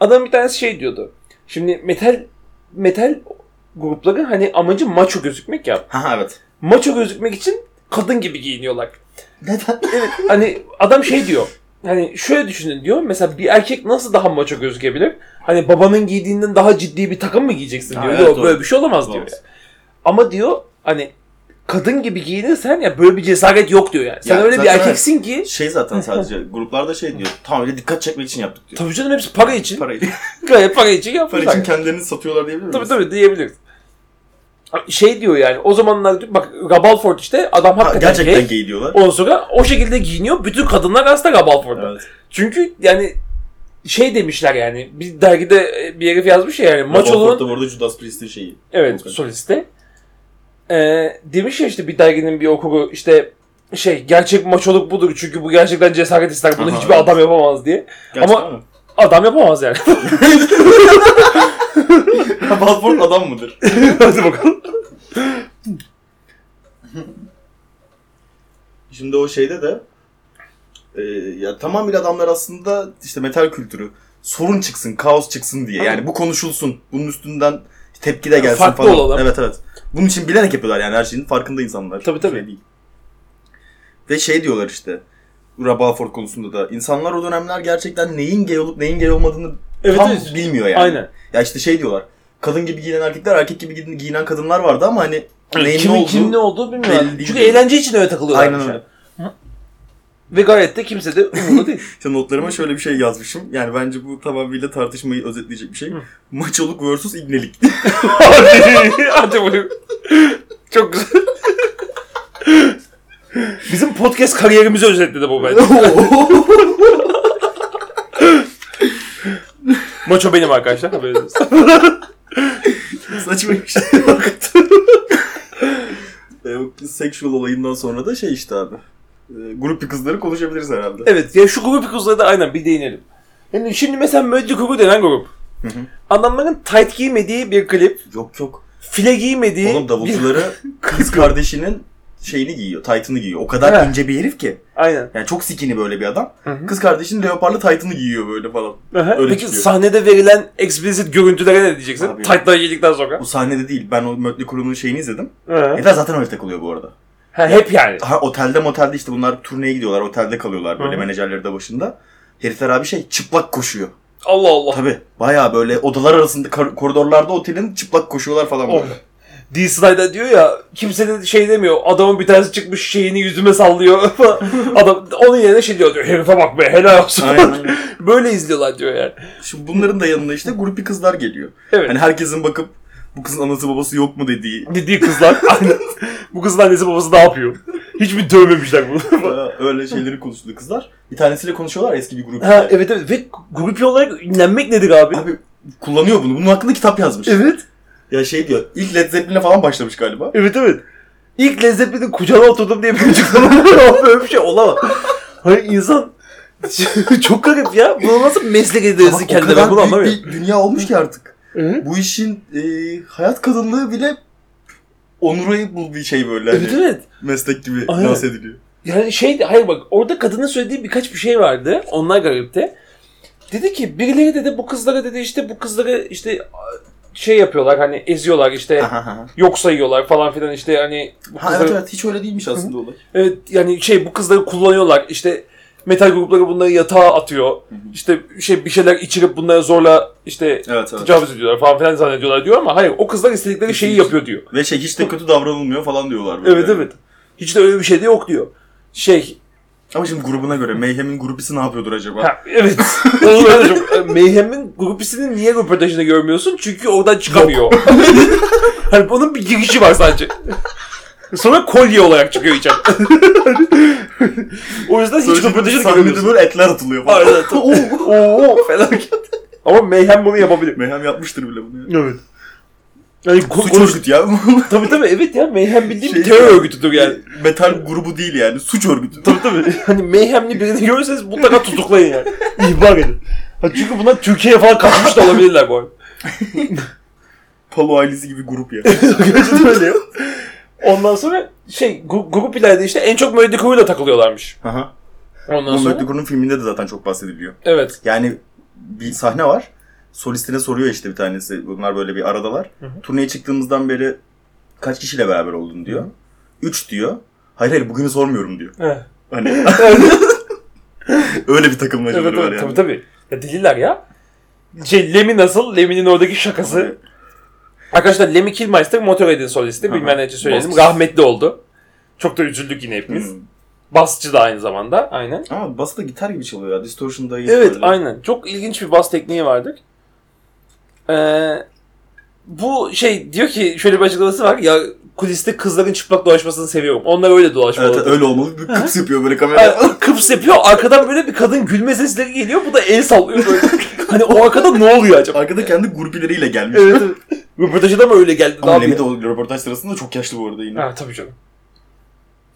Adam bir tanesi şey diyordu. Şimdi metal metal grupları hani amacı maço gözükmek ya. Ha ha, evet. Maço gözükmek için kadın gibi giyiniyorlar. Neden? Evet hani adam şey diyor. Hani şöyle düşünün diyor. Mesela bir erkek nasıl daha maço gözükebilir? Hani babanın giydiğinden daha ciddi bir takım mı giyeceksin Ha, diyor. evet, Yok doğru. böyle bir şey olamaz diyor. Yani. Ama diyor hani kadın gibi giyinirsen ya böyle bir cesaret yok diyor yani. Sen Ya öyle bir zaten erkeksin ki Şey zaten sadece gruplarda şey diyor. Tamam öyle dikkat çekmek için yaptık diyor. Tabii canım hepsi para için. Parayı. Gayet para için Para yapmışlar. için kendilerini satıyorlar diyebilir miyiz? Tabii tabii diyebiliriz. Şey diyor yani o zamanlar bak Gabalford işte adam Ha, hakikaten gerçekten gay. gay diyorlar. Ondan sonra o şekilde giyiniyor. Bütün kadınlar aslında Gabalford'da. Evet. Çünkü yani şey demişler yani bir dergide bir herif yazmış ya yani maçoluğun Maçoluğun... bu arada Judas Priest'in şeyi. evet soliste ee, demiş ya işte bir derginin bir okuru işte şey gerçek maçoluk budur çünkü bu gerçekten cesaret ister bunu Aha, hiçbir evet. adam yapamaz diye. Gerçekten Ama- mi? Adam yapamaz yani. Balford adam mıdır? Hadi bakalım. Şimdi o şeyde de e, ya tamamıyla adamlar aslında işte metal kültürü sorun çıksın, kaos çıksın diye. Yani bu konuşulsun. Bunun üstünden tepki de gelsin Farklı falan. olalım. Evet evet. Bunun için bilerek yapıyorlar yani her şeyin farkında insanlar. Tabii, tabii. Şey değil. Ve şey diyorlar işte Ura Balford konusunda da insanlar o dönemler gerçekten neyin gay olup neyin gay olmadığını Evet, tam evet. bilmiyor yani. Aynen. Ya işte şey diyorlar. Kadın gibi giyinen erkekler, erkek gibi giyinen- kadınlar vardı ama hani neyin kimin, ne olduğu kimin ne olduğu değil. Çünkü eğlence için öyle takılıyorlar. Aynen öyle. Ve gayet de kimse de umurunda değil. İşte notlarıma şöyle bir şey yazmışım. Yani bence bu tamamıyla tartışmayı özetleyecek bir şey. Maçoluk vs. ibnelik. hadi, hadi buyur. Çok güzel. Bizim podcast kariyerimizi özetledi bu bence. Maço benim arkadaşlar. haberiniz olsun. Saçma bir şey. e, o sexual olayından sonra da şey işte abi. E, grup kızları konuşabiliriz herhalde. evet ya şu grup kızlara da aynen bir değinelim. Yani şimdi mesela Mötley Crüe denen grup. Hı hı. Adamların tight giymediği bir klip, Yok yok. file giymediği Oğlum davulcuları kız kardeşinin şeyini giyiyor. Titan'ı giyiyor. O kadar He. ince bir herif ki. Aynen. Yani çok skinny böyle bir adam. Hı hı. Kız kardeşinin leoparlı Titan'ı giyiyor böyle falan. Aha. Öyle Peki çıkıyor. sahnede verilen explicit görüntülere ne diyeceksin? Abi- Tight'ları giydikten sonra. Bu sahnede değil. Ben o Mötley Crue'nun şeyini izledim. Aha. Herifler zaten öyle takılıyor bu arada. Ha, hep yani. Ha, otelde motelde işte bunlar turneye gidiyorlar. Otelde kalıyorlar böyle Hı hı. menajerleri de başında. Herifler abi şey çıplak koşuyor. Allah Allah. Tabi baya böyle odalar arasında kar- koridorlarda otelin çıplak koşuyorlar falan Of. böyle. D. Snyder diyor ya kimsenin şey demiyor adamın bir tanesi çıkmış şeyini yüzüme sallıyor. Adam onun yerine şey diyor, diyor herife bak be helal olsun. Aynen. Böyle izliyorlar diyor yani. Şimdi bunların da yanına işte grup bir kızlar geliyor. Evet. Hani herkesin bakıp bu kızın anası babası yok mu dediği. Dediği kızlar aynen. Bu kızın annesi babası ne yapıyor? Hiç mi dövmemişler bunu? Öyle şeyleri konuştu kızlar. Bir tanesiyle konuşuyorlar eski bir grup. ha evet evet ve grup olarak ünlenmek nedir abi? Abi kullanıyor bunu. Bunun hakkında kitap yazmış. Evet. Ya şey diyor. ilk Led Zeppelin'e falan başlamış galiba. Evet evet. İlk lezzetli kucağına oturdum diye bir açıklama. Böyle bir şey olamaz. Hani insan çok garip ya. Bunu nasıl meslek o kendine ben bunu anlamıyorum. bir dünya olmuş ki artık. Hı? Bu işin e, hayat kadınlığı bile honorable bir şey böyle. Hani Evet evet. Meslek gibi Aynen. lanse ediliyor. Yani şey hayır bak orada kadının söylediği birkaç bir şey vardı. Onlar garipti. Dedi ki birileri dedi bu kızlara dedi işte bu kızları işte şey yapıyorlar hani eziyorlar işte yok sayıyorlar falan filan işte hani bu Ha kızları, evet evet hiç öyle değilmiş aslında olay. Evet yani şey bu kızları kullanıyorlar işte metal grupları bunları yatağa atıyor. İşte şey bir şeyler içirip bunları zorla işte Evet evet. tecavüz ediyorlar falan filan zannediyorlar diyor ama hayır o kızlar istedikleri şeyi yapıyor diyor. Ve şey hiç de kötü davranılmıyor falan diyorlar böyle. Evet evet. Hiç de öyle bir şey de yok diyor. Şey Ama şimdi grubuna göre Mayhem'in grupisi ne yapıyordur acaba? ha, evet. Mayhem'in grupisinin niye röportajını görmüyorsun? Çünkü oradan çıkamıyor. hani bunun bir girişi var sadece. Sonra kolye olarak çıkıyor içeri. o yüzden hiç röportajını sahnede görmüyorsun. böyle etler atılıyor falan. Aynen. Oo felaket. Ama Mayhem bunu yapabilir. Mayhem yapmıştır bile bunu ya. Evet. Yani Suç konuş... örgütü ya. Tabii tabii evet ya Mayhem bildiğim Şey- bir terör örgütüdür yani. Metal grubu değil yani. Suç örgütü. Tabii tabii. Hani Mayhem'li birini görürseniz mutlaka tutuklayın yani. İhbar edin. Ha, çünkü bunlar Türkiye'ye falan kaçmış da olabilirler bu arada. Palo ailesi gibi grup ya. Gerçekten öyle ya. Ondan sonra şey gu- grup ileride işte en çok Mördü Crew'la takılıyorlarmış. Aha. Ondan Bu sonra Mötley Crue'nun filminde de zaten çok bahsediliyor. evet. Yani bir sahne var. Solistine soruyor işte bir tanesi. Bunlar böyle bir aradalar. Hı hı. Turneye çıktığımızdan beri kaç kişiyle beraber oldun diyor. Üç diyor. Hayır hayır bugünü sormuyorum diyor. Evet. Hani öyle bir takılmacaları evet, var evet yani. tabii tabii. Ya deliler ya. Şey Lemmy nasıl? Lemmy'nin oradaki şakası. Arkadaşlar Lemmy Kilmister Motorhead'in solisti. İçin söyleyelim. Basçı. Rahmetli oldu. Çok da üzüldük yine hepimiz. Hmm. Basçı da aynı zamanda. Aynen. Ama bası da gitar gibi çalıyor ya. Distortion'da iyi. Evet böyle. aynen. Çok ilginç bir bas tekniği vardır. Ee, bu şey diyor ki şöyle bir açıklaması var. Ya kuliste kızların çıplak dolaşmasını seviyorum. Onlar öyle dolaşmalı. Evet öyle olmalı. Bir kıps yapıyor böyle kamera. Yani kıps yapıyor. Arkadan böyle bir kadın gülme sesleri geliyor. Bu da el sallıyor böyle. hani o arkada ne oluyor acaba? Arkada kendi grupileriyle gelmiş. evet. Röportajı da mı öyle geldi? Ama Lemmy de o röportaj sırasında çok yaşlı bu arada yine. Ha tabii canım.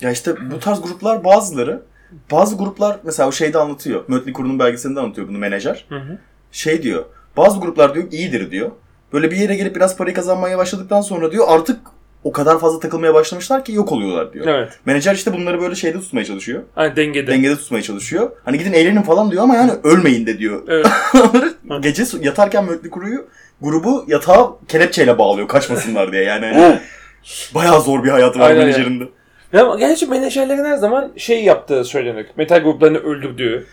Ya işte bu tarz gruplar bazıları bazı gruplar mesela o şeyde anlatıyor. Mötley Crue'nun belgeselinde anlatıyor bunu menajer. Hı hı. Şey diyor. Bazı gruplar diyor iyidir diyor. Böyle bir yere gelip biraz parayı kazanmaya başladıktan sonra diyor artık o kadar fazla takılmaya başlamışlar ki yok oluyorlar diyor. Evet. Menajer işte bunları böyle şeyde tutmaya çalışıyor. Hani dengede. Dengede tutmaya çalışıyor. Hani gidin eğlenin falan diyor ama yani ölmeyin de diyor. Evet. Gece yatarken Mötley Crue'yu grubu yatağa kelepçeyle bağlıyor kaçmasınlar diye. Yani hani bayağı zor bir hayatı var Aynen menajerinde. Ya gerçi menajerlerin her zaman şey yaptığı söylenir. Metal gruplarını öldürdüğü.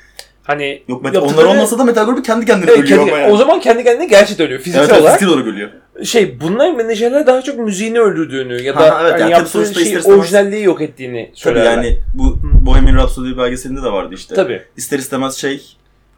Hani Yok met- yaptıkları- onlar olmasa da metal grubu kendi kendine Evet, ölüyor kendi- ama yani. O zaman kendi kendine gerçekten ölüyor. Fiziksel Evet, olarak. fiziksel olarak ölüyor. Şey bunlar menajerler daha çok müziğini öldürdüğünü ya da Ha, evet, hani yani tabii yaptığı şey istemez- orijinalliği yok ettiğini Tabii söylerler. yani bu Bohemian Rhapsody belgeselinde de vardı işte. Tabii. İster istemez şey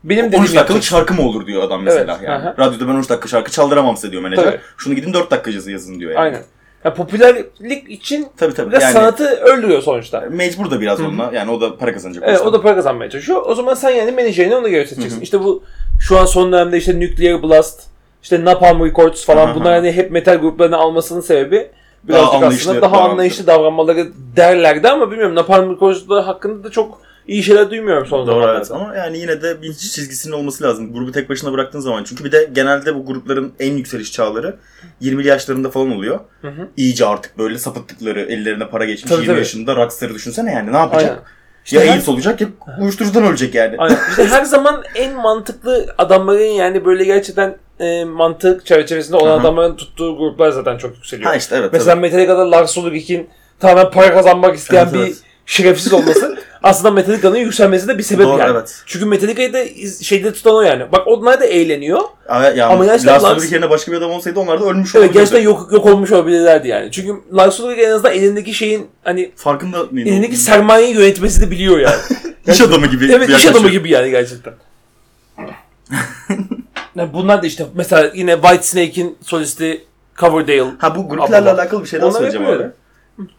Benim 13 dediğim dakikalık yapacak. şarkı mı olur diyor adam mesela Evet, yani. aha. Radyoda ben 13 dakika şarkı çaldıramam size diyor menajer. Tabii. Şunu gidin 4 dakikacısı yazın diyor yani. Aynen. Ya popülerlik için Tabii tabii. biraz Yani sanatı öldürüyor sonuçta. mecbur da biraz onunla. Yani o da para kazanacak. Evet, o da para kazanmaya çalışıyor. O zaman sen yani menajerini ona göre seçeceksin. İşte bu şu an son dönemde işte Nuclear Blast, işte Napalm Records falan Aha. bunlar hani hep metal gruplarını almasının sebebi birazcık anlayışlı, aslında daha daha- anlayışlı davranmaları derlerdi ama bilmiyorum Napalm Records'da hakkında da çok iyi şeyler duymuyorum son Doğru zamanlarda. evet ama yani yine de bir çizgisinin olması lazım. Grubu tek başına bıraktığın zaman. Çünkü bir de genelde bu grupların en yükseliş çağları 20'li yaşlarında falan oluyor. Hı hı. İyice artık böyle sapıttıkları, ellerine para geçmiş Tabii, 20 tabii. yaşında rockstar'ı düşünsene yani ne yapacak? Aynen. İşte ya her- AIDS olacak ya uyuşturucudan ölecek yani. Aynen. İşte her zaman en mantıklı adamların yani böyle gerçekten e, mantık çerçevesinde olan Aha. adamların tuttuğu gruplar zaten çok yükseliyor. Ha işte evet. Mesela Metallica'da Lars Ulrich'in tamamen para kazanmak isteyen Evet, bir evet. şerefsiz olması aslında Metallica'nın yükselmesi de bir sebep Doğru, yani. evet. Çünkü Metallica'yı da iz- şeyde tutan o yani. Bak onlar da eğleniyor. Ama, yani Ama gerçekten Lars Ulrich yerine başka bir adam olsaydı onlar da ölmüş Evet gerçekten yok, yok olmuş olabilirlerdi yani. Çünkü Lars Ulrich en azından elindeki şeyin hani Farkında mıydın? elindeki sermayeyi yönetmesini biliyor yani. İş adamı gibi. evet iş adamı gibi yani gerçekten. Yani bunlar da işte mesela yine White Snake'in solisti Coverdale. Ha bu gruplarla alakalı bir şey daha Onlar söyleyeceğim abi. öyle.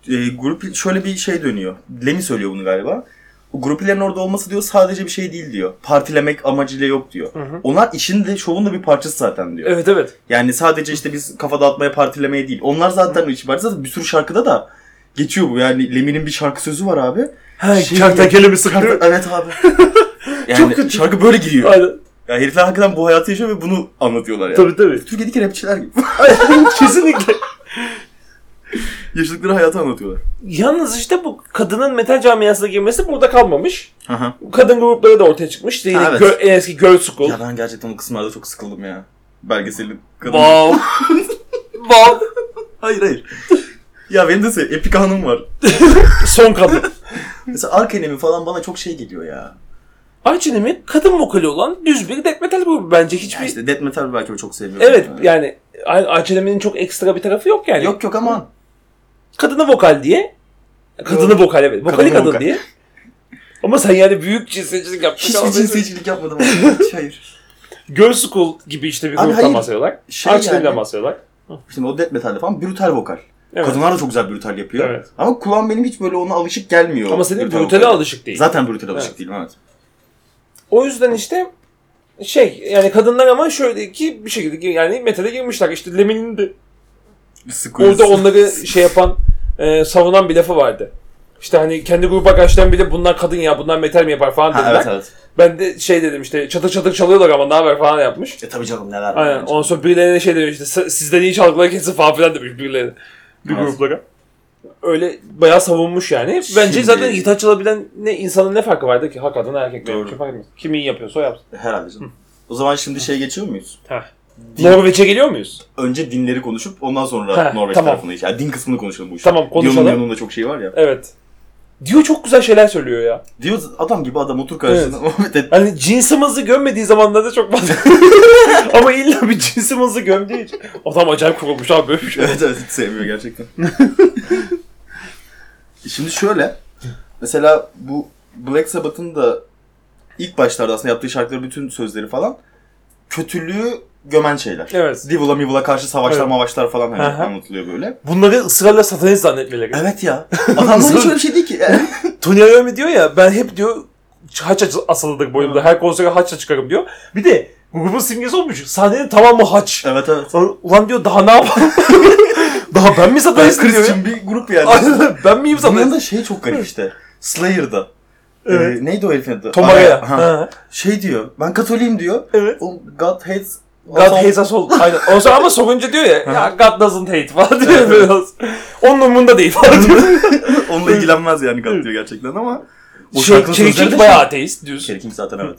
Ee, grup şöyle bir şey dönüyor. Lemmy söylüyor bunu galiba. O grupilerin orada olması diyor sadece bir şey değil diyor. Partilemek amacıyla yok diyor. Hı hı. Onlar işin de şovun da bir parçası zaten diyor. Evet evet. Yani sadece işte biz kafa dağıtmaya partilemeye değil. Onlar zaten o işi var. Zaten bir sürü şarkıda da geçiyor bu. Yani Lemmy'nin bir şarkı sözü var abi. Ha, Şey- kertenkele mi sıkıyor? evet abi. Yani Çok kötü. şarkı böyle giriyor. Aynen. Ya herifler hakikaten bu hayatı yaşıyor ve bunu anlatıyorlar yani. Tabii tabii. Türkiye'deki rapçiler gibi. Kesinlikle. Yaşadıkları hayatı anlatıyorlar. Yalnız işte bu kadının metal camiasına girmesi burada kalmamış. Aha. Kadın grupları da ortaya çıkmış. Ha, evet. gö- en eski Girl School. Ya ben gerçekten o kısımlarda çok sıkıldım ya. Belgeselin kadın. Wow. wow. Hayır hayır. ya benim de se- Epic Hanım var. Son kadın. Mesela Ark Enemy falan bana çok şey geliyor ya. Arch kadın vokali olan düz bir death metal grubu bence Ya hiçbir... işte Death Metal belki çok sevmiyorum. Evet yani Arch çok ekstra bir tarafı yok yani. Yok yok ama Kadını vokal diye. Kadını Yok. vokal evet. Vokali Kadını kadın vokal. diye. Ama sen yani büyük cinsiyetçilik yaptın. hiç ama cinsiyetçilik yapmadım. Hiç, hayır. Girl School gibi işte bir Abi gruptan hayır. bahsediyorlar. Şey Arch yani- bahsediyorlar. Şimdi o Death Metal'de falan brutal vokal. Evet. Kadınlar da çok güzel brutal yapıyor. Evet. Ama kulağım benim hiç böyle ona alışık gelmiyor. Ama senin brutal brutale vokale. alışık değil. Zaten brutal alışık Evet. değilim evet. O yüzden işte şey yani kadınlar ama şöyle ki bir şekilde yani metale girmişler. İşte Lemin'in de Sıkıyoruz. orada onları şey yapan e, savunan bir lafı vardı. İşte hani kendi grup arkadaşlarım bile bunlar kadın ya bunlar metal mi yapar falan Ha, dediler. evet evet. Ben de şey dedim işte çatır çatır çalıyorlar ama ne haber falan yapmış. E tabii canım neler. Aynen. var. Ondan sonra birilerine şey demiş işte "S- sizden iyi çalgıları kesin falan filan demiş birilerine. Bir Evet. gruplara. Öyle bayağı savunmuş yani. Bence Şimdi- zaten gitar çalabilen ne insanın ne farkı vardı ki? Ha kadın ha erkek Doğru. fark etmez. Kim iyi yapıyorsa o yapsın. Herhalde canım. O zaman şimdi şey geçiyor muyuz? Heh. Din- Norveç'e geliyor muyuz? Önce dinleri konuşup ondan sonra Ha, Norveç tamam. tarafını iş. Yani din kısmını konuşalım bu işin. Tamam, konuşalım. Dion'un yanında çok şey var ya. Evet. Dio çok güzel şeyler söylüyor ya. Diyor adam gibi adam otur karşısına. Muhabbet et. Hani cinsimizi gömmediği zamanlarda çok fazla. Ama illa bir cinsimizi gömdüğü için. Adam acayip kurulmuş abi böyle bir şey. evet evet hiç sevmiyor gerçekten. Şimdi şöyle. Mesela bu Black Sabbath'ın da ilk başlarda aslında yaptığı şarkıların bütün sözleri falan kötülüğü gömen şeyler. Evet. Divil'a Mivil'a karşı savaşlar Evet. mavaşlar falan hani Aha. anlatılıyor böyle. Bunları ısrarla satanist zannetmeleri. Evet ya. Adamlar hiç öyle bir şey değil ki. Tony Iommi diyor ya ben hep diyor haç asılıdır boyumda. Her konsere haçla çıkarım diyor. Bir de grubun simgesi olmuş. Sahnenin tamamı haç. evet evet. Ulan diyor daha ne yapalım? daha ben mi satanistim diyor. Christian bir grup yani. Aynen, ben miyim Bunun satanist? da şey çok garip işte. Slayer'da. Evet. Ee, neydi o herifin adı? Tom Araya. Şey diyor. Ben Katoliyim diyor. Evet. O God hates God hates us all. Aynen. O zaman ama sorunca diyor ya, ya God doesn't hate falan diyor biraz. Onun umurunda değil falan diyor. Onunla ilgilenmez yani God diyor gerçekten ama o şey, şarkının Kerry sözleri King de bayağı şey- ateist diyorsun. Kerry King zaten evet.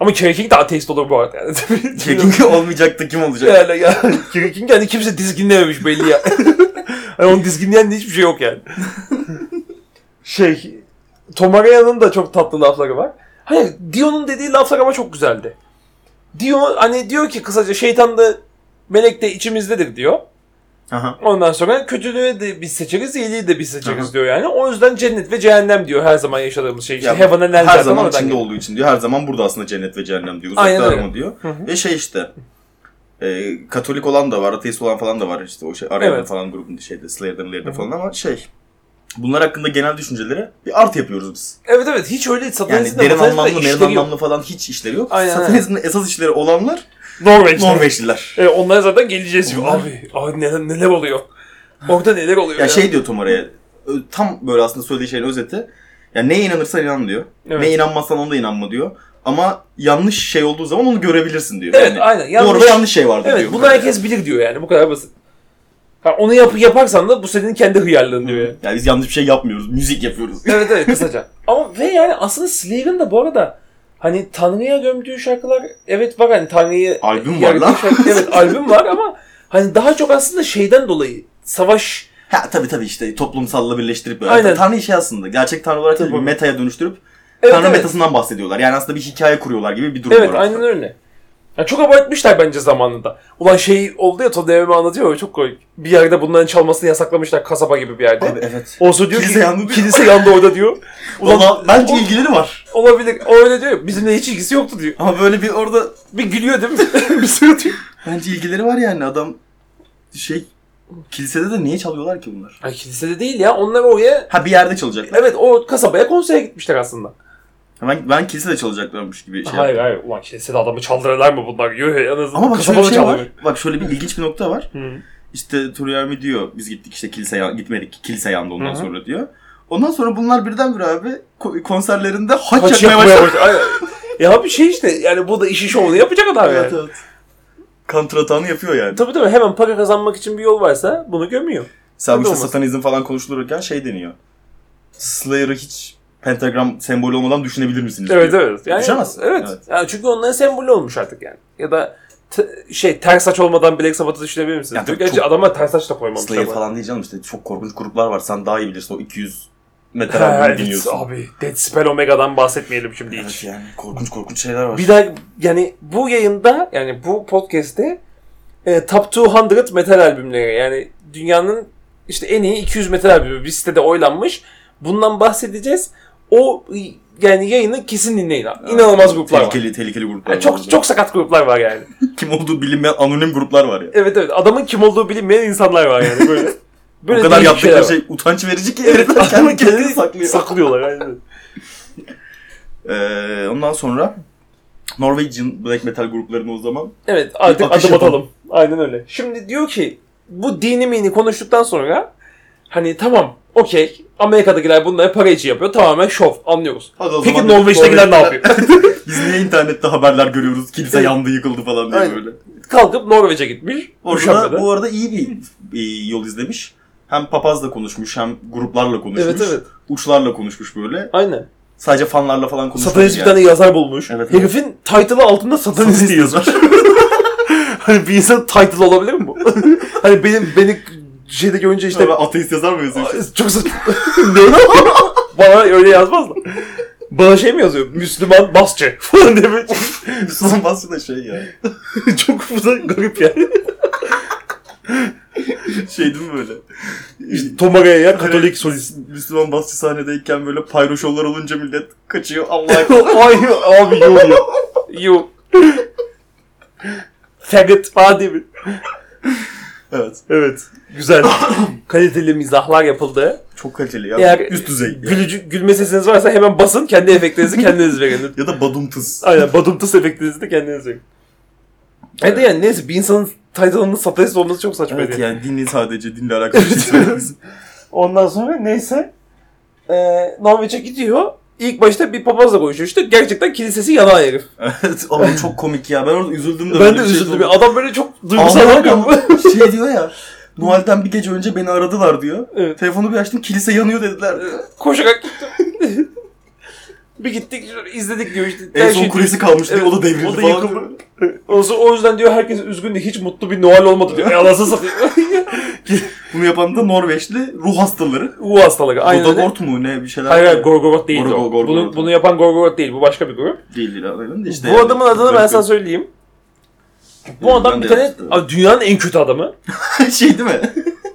Ama Kerry King de ateist olur bu arada yani. Kerry King olmayacaktı kim olacak? yani, yani Kerry King yani kimse dizginlememiş belli ya. hani onu dizginleyen de hiçbir şey yok yani. şey, Tom Araya'nın da çok tatlı lafları var. Hayır, Dio'nun dediği laflar ama çok güzeldi. Dio hani diyor ki kısaca şeytan da melek de içimizdedir diyor. Aha. Ondan sonra kötülüğü de biz seçeriz, iyiliği de biz seçeriz Aha. diyor yani. O yüzden cennet ve cehennem diyor her zaman yaşadığımız şey. İşte Ya, heaven and hell Her zaman içinde geliyor. olduğu için diyor. Her zaman burada aslında cennet ve cehennem diyor. Uzakta arama diyor. Hı hı. Ve şey işte e, Katolik olan da var, ateist olan falan da var işte o şey Araya'da Evet. falan grubun şeyde Slayer'dan Layer'da falan ama şey bunlar hakkında genel düşünceleri bir art yapıyoruz biz. Evet evet hiç öyle Yani satanizmle derin anlamlı, merin işleri yok. anlamlı falan hiç işleri yok. Aynen, Satanizmin esas işleri olanlar Norveç'te. Norveçliler. Evet, onlara zaten geleceğiz. Onlar- Abi, abi neler, neler oluyor? Orada neler oluyor Ya ya? şey diyor Tom Araya, ö- tam böyle aslında söylediği şeyin özeti. Ya neye inanırsan inan diyor. Evet. Neye inanmazsan ona da inanma diyor. Ama yanlış şey olduğu zaman onu görebilirsin diyor. Evet Yani aynen. Yanlış, Doğru yanlış şey vardır Evet diyor. bunu herkes bilir diyor yani. Bu kadar basit. Ha, onu yap yaparsan da bu senin kendi hıyarlığın diyor yani. Yani biz yanlış bir şey yapmıyoruz. Müzik yapıyoruz. evet evet kısaca. Ama ve yani aslında Slayer'ın da bu arada hani Tanrı'ya gömdüğü şarkılar evet var hani Tanrı'yı Albüm var lan. şarkı- evet albüm var ama hani daha çok aslında şeyden dolayı savaş Ha tabii tabii işte toplumsalla birleştirip böyle. Aynen. Tanrı şey aslında. Gerçek tanrı olarak değil, Tabii. bir metaya dönüştürüp evet, tanrı evet. metasından bahsediyorlar. Yani aslında bir hikaye kuruyorlar gibi bir durum Evet var. aynen öyle. Ya çok abartmışlar bence zamanında. Ulan şey oldu ya Todd Evime anlatıyor ya çok komik. Bir yerde bunların çalmasını yasaklamışlar kasaba gibi bir yerde. Abi evet. Olsa diyor Kilise ki yandı diyor. kilise yandı orada diyor. Ulan Valla bence o- ilgileri var. olabilir. O öyle diyor. Bizimle hiç ilgisi yoktu diyor. Ama böyle bir orada Bir gülüyor değil mi? bir sırıtıyor. bence ilgileri var yani adam şey kilisede de niye çalıyorlar ki bunlar? Ay kilisede değil ya. Onlar oraya Ha bir yerde çalacaklar. evet o kasabaya konsere gitmişler aslında. Ben, ben kilisede çalacaklarmış gibi şey hayır hayır. Ulan kilisede adamı çaldırırlar mı bunlar? Yuh en azından Ama bak şöyle bir şey var. Bak şöyle bir ilginç bir nokta var. Hı. İşte Turiyami diyor biz gittik işte kilise yan- gitmedik kilise yandı ondan Hı hı. sonra diyor. Ondan sonra bunlar birdenbire abi ko- konserlerinde haç, Haç yakmaya yapmaya başladı. Ya bir şey işte yani bu da işi şovunu yapacak adam yani. Evet evet. Kontratağını yapıyor yani. Tabii tabii hemen para kazanmak için bir yol varsa bunu gömüyor. Sen Tabii işte satanizm falan konuşulurken şey deniyor. Slayer'ı hiç pentagram sembolü olmadan düşünebilir misiniz? Evet diyor. evet. Yani, Düşemezsin. Evet. Evet. Yani çünkü onların sembolü olmuş artık yani. Ya da t- şey ters saç olmadan Black Sabbath'ı düşünebilir misiniz? Yani Gerçi adamlar ters saç da koymamışlar. Slayer falan değil canım işte çok korkunç gruplar var. Sen daha iyi bilirsin o 200 metal albümü evet, dinliyorsun. abi Dead Spell Omega'dan bahsetmeyelim şimdi Evet hiç. yani korkunç korkunç şeyler var. Bir daha yani bu yayında yani bu podcast'te e, Top 200 metal albümleri yani dünyanın işte en iyi 200 metal albümü bir sitede oylanmış. Bundan bahsedeceğiz. O yani yayını kesin dinleyin abi. İnanılmaz gruplar var. tehlikeli, tehlikeli gruplar Yani var. çok çok sakat gruplar var yani. Kim olduğu bilinmeyen anonim gruplar var ya. Evet evet adamın kim olduğu bilinmeyen insanlar var yani böyle. Böyle o kadar yaptıkları şey utanç verici ki Evet, herifler kendi kendini saklıyor. Saklıyorlar aynen. Ee, ondan sonra Norwegian black metal gruplarını o zaman Evet artık adım yapalım. atalım. Aynen öyle. Şimdi diyor ki bu dini mini konuştuktan sonra hani tamam okey Amerika'dakiler bunları para için yapıyor. Tamamen şov anlıyoruz. Hadi o Peki zaman Norveç'tekiler ne yapıyor? Biz niye internette haberler görüyoruz? Kilise Evet. yandı yıkıldı falan diye Aynen. böyle. Kalkıp Norveç'e gitmiş. Orada da, bu arada iyi bir, bir yol izlemiş. Hem papazla konuşmuş hem gruplarla konuşmuş. Evet evet. Uçlarla konuşmuş böyle. Aynen. Sadece fanlarla falan konuşmuş. Satanist bir tane yazar bulmuş. Evet, Herifin title'ı altında satanist yazmış. hani bir insan title olabilir mi bu? hani benim beni şeyde görünce işte İşte ateist yazar mı yazıyorsun? çok saçma. ne? Bana öyle yazmazlar. Bana şey mi yazıyor? Müslüman basçı falan böyle. Müslüman basçı da şey ya. çok bu da garip yani. Şey değil mi böyle? İşte Tomara'ya ya Katolik solist. Müslüman basçı sahnedeyken böyle pyro şovlar olunca millet kaçıyor. Allah'a Ay abi yo yo. Yo. Faggot falan diye bir. Evet. Evet. Güzel. Kaliteli mizahlar yapıldı. Çok kaliteli ya. Eğer Üst düzey. Gülücü, gülme sesiniz varsa hemen basın. Kendi efektlerinizi kendiniz verin. Ya da badumtıs. Aynen. Badumtus efektinizi de kendiniz verin. Evet. yani neyse bir insanın title'ının satanist olması çok saçma. Evet yani. yani dinle sadece dinle alakalı. Ondan sonra neyse eee Norveç'e gidiyor. İlk başta bir papazla konuşuyor işte. Gerçekten kilisesi yanan herif. evet oğlum çok komik ya. Ben orada üzüldüm de. ben de şey üzüldüm. ya. Adam böyle çok duygusal şey diyor ya. Noel'den bir gece önce beni aradılar diyor. Evet. Telefonu bir açtım kilise yanıyor dediler. Koşarak gittim. bir gittik izledik diyor işte. En son şey- kulesi kalmış diyor. Evet, O da devrildi o da falan. yıkıldı. O, yüzden- diyor herkes üzgündü. Hiç mutlu bir Noel olmadı diyor. E anasını satayım. Bunu yapan da Norveçli ruh hastaları. Bu hastalık. Aynen. Godagort mu ne bir şeyler. Hayır hayır Gorgoroth değil Gorgo- o. Gorgoroth. Bunu, bunu yapan Gorgoroth değil. Bu başka bir grup. Değil değil de işte. bu adamın adını ben sana söyleyeyim. Bu adam de bir tane abi dünyanın en kötü adamı. şey değil mi?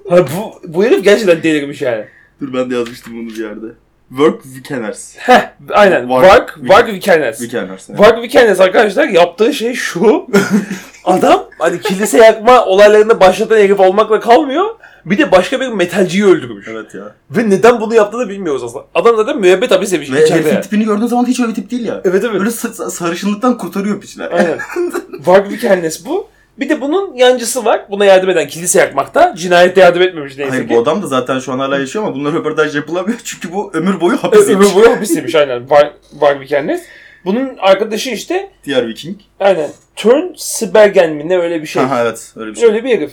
Ha, bu, bu herif gerçekten delirmiş yani. Dur ben de yazmıştım bunu bir yerde. Work Weekenders. Heh aynen. Varg, Varg Vikernes. Weekenders. yani. Varg Vikernes arkadaşlar yaptığı şey şu. Adam hani kilise yakma olaylarını başlatan herif olmakla kalmıyor. Bir de başka bir metalciyi öldürmüş. Evet ya. Ve neden bunu yaptığını bilmiyoruz aslında. Adam zaten müebbet hapis yemiş Ve içeride. herifin tipini gördüğün zaman hiç öyle tip değil ya. Evet evet. Böyle sa- sarışınlıktan kurtarıyor piçler. Aynen. Varg Vikernes bu. Bir de bunun yancısı var. Buna yardım eden kilise yakmakta. Cinayette yardım etmemiş neyse Hayır ki. bu adam da zaten şu an hala yaşıyor ama bunlar röportaj yapılamıyor çünkü bu ömür boyu hapis yemiş. Ömür boyu hapis yemiş aynen. Var, Varg Vikernes. Bunun arkadaşı işte Diğer Viking. aynen Turn Sbergen mi ne öyle bir şey. Ha evet öyle bir şey. Öyle bir herif.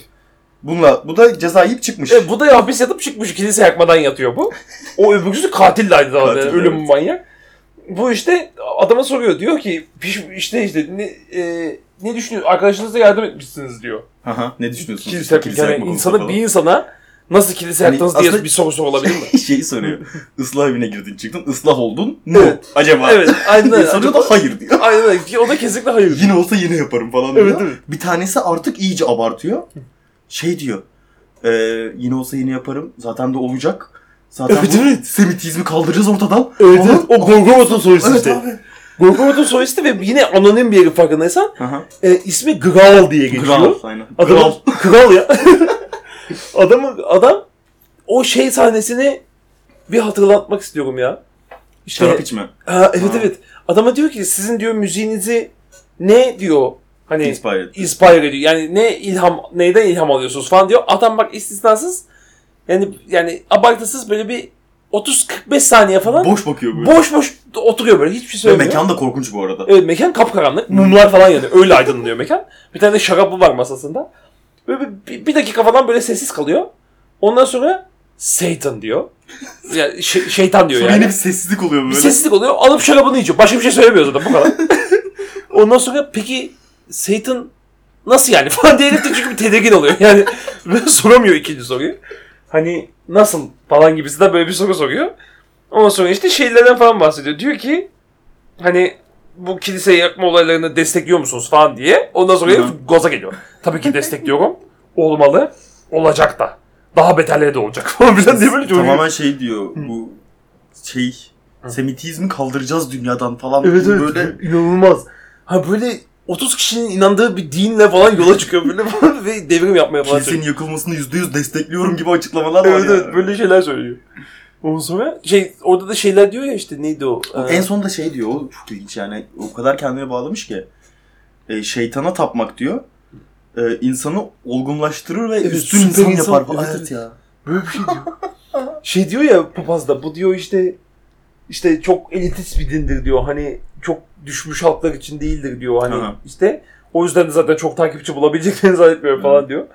Bununla, bu da ceza yiyip çıkmış. E, bu da hapis yatıp çıkmış kilise yakmadan yatıyor bu. O öbürküsü katil de aynı zamanda. Ölüm evet. manyak. Bu işte adama soruyor diyor ki işte işte ne, e, ne düşünüyor arkadaşınıza yardım etmişsiniz diyor. Haha, ne düşünüyorsunuz? Kilise, yakmak. Yani falan. bir insana nasıl kilise Hani yaktınız diye bir soru sorulabilir mi? Şeyi soruyor. Islah evine girdin çıktın. ıslah oldun. Ne? Evet. Acaba? evet aynen öyle. soruyor da hayır diyor. Aynen öyle. O da kesinlikle hayır. Yine olsa yine yaparım falan diyor. Evet, evet. Bir tanesi artık iyice abartıyor. Şey diyor. E, yine olsa yine yaparım. Zaten de olacak. Zaten Evet, bu evet. Semitizmi kaldıracağız ortadan. Evet, evet. O Gorgoroth'un soyisti Evet işte. abi. Gorgoroth'un soyisti ve yine anonim bir herif farkındaysan. E, ismi Graal diye geçiyor. Kral. Aynen. Adam kral ya. Adamın adam o şey sahnesini bir hatırlatmak istiyorum ya. İşte Şarap içme. ha, evet Ha. evet. Adama diyor ki sizin diyor müziğinizi ne diyor hani Inspired. inspire ediyor. Yani ne ilham neyden ilham alıyorsunuz falan diyor. Adam bak istisnasız yani yani abartısız böyle bir 30-45 saniye falan Boş bakıyor böyle. boş boş oturuyor böyle hiçbir şey Ve söylemiyor. mekan da korkunç bu arada. Evet mekan kapkaranlık. Mumlar falan yanıyor. Öyle aydınlanıyor mekan. Bir tane de şarabı var masasında. Böyle bir, bir, bir dakika falan böyle sessiz kalıyor. Ondan sonra Satan diyor. Yani şey- şeytan diyor Sonra yani. yine bir sessizlik oluyor Bir böyle. sessizlik oluyor. Alıp şarabını içiyor. Başka bir şey söylemiyor zaten bu kadar. Ondan sonra peki Satan nasıl yani falan diye herif de çünkü bir tedirgin oluyor. Yani böyle soramıyor ikinci soruyu. Hani nasıl falan gibisinden böyle bir soru soruyor. Ondan sonra işte şeylerden falan bahsediyor. Diyor ki hani bu kilise yakma olaylarını destekliyor musunuz falan diye. Ondan sonra herif gaza geliyor. Tabii ki destekliyorum. Olmalı. Olacak da. Daha beterleri de olacak falan filan diye böyle çok Tamamen şey diyor bu şey Semitizmi kaldıracağız dünyadan falan. Evet evet Böyle inanılmaz. Ha böyle 30 kişinin inandığı bir dinle falan yola çıkıyor böyle falan ve devrim yapmaya falan kilisenin çalışıyor. yakılmasını %100 destekliyorum gibi açıklamalar var Evet ya. evet böyle şeyler söylüyor. Ondan sonra şey orada da şeyler diyor ya işte neydi o? O Ee, En sonunda şey diyor, o çok ilginç yani. O kadar kendine bağlamış ki. E, şeytana tapmak diyor. E, insanı olgunlaştırır ve Evet, üstün insan, insan- yapar. falan. evet, Evet ya. Böyle bir şey diyor. şey diyor ya papaz da bu diyor işte işte çok elitist bir dindir diyor. Hani çok düşmüş halklar için değildir diyor. Hani Aha. işte o yüzden de zaten çok takipçi bulabileceklerini zannetmiyorum falan diyor.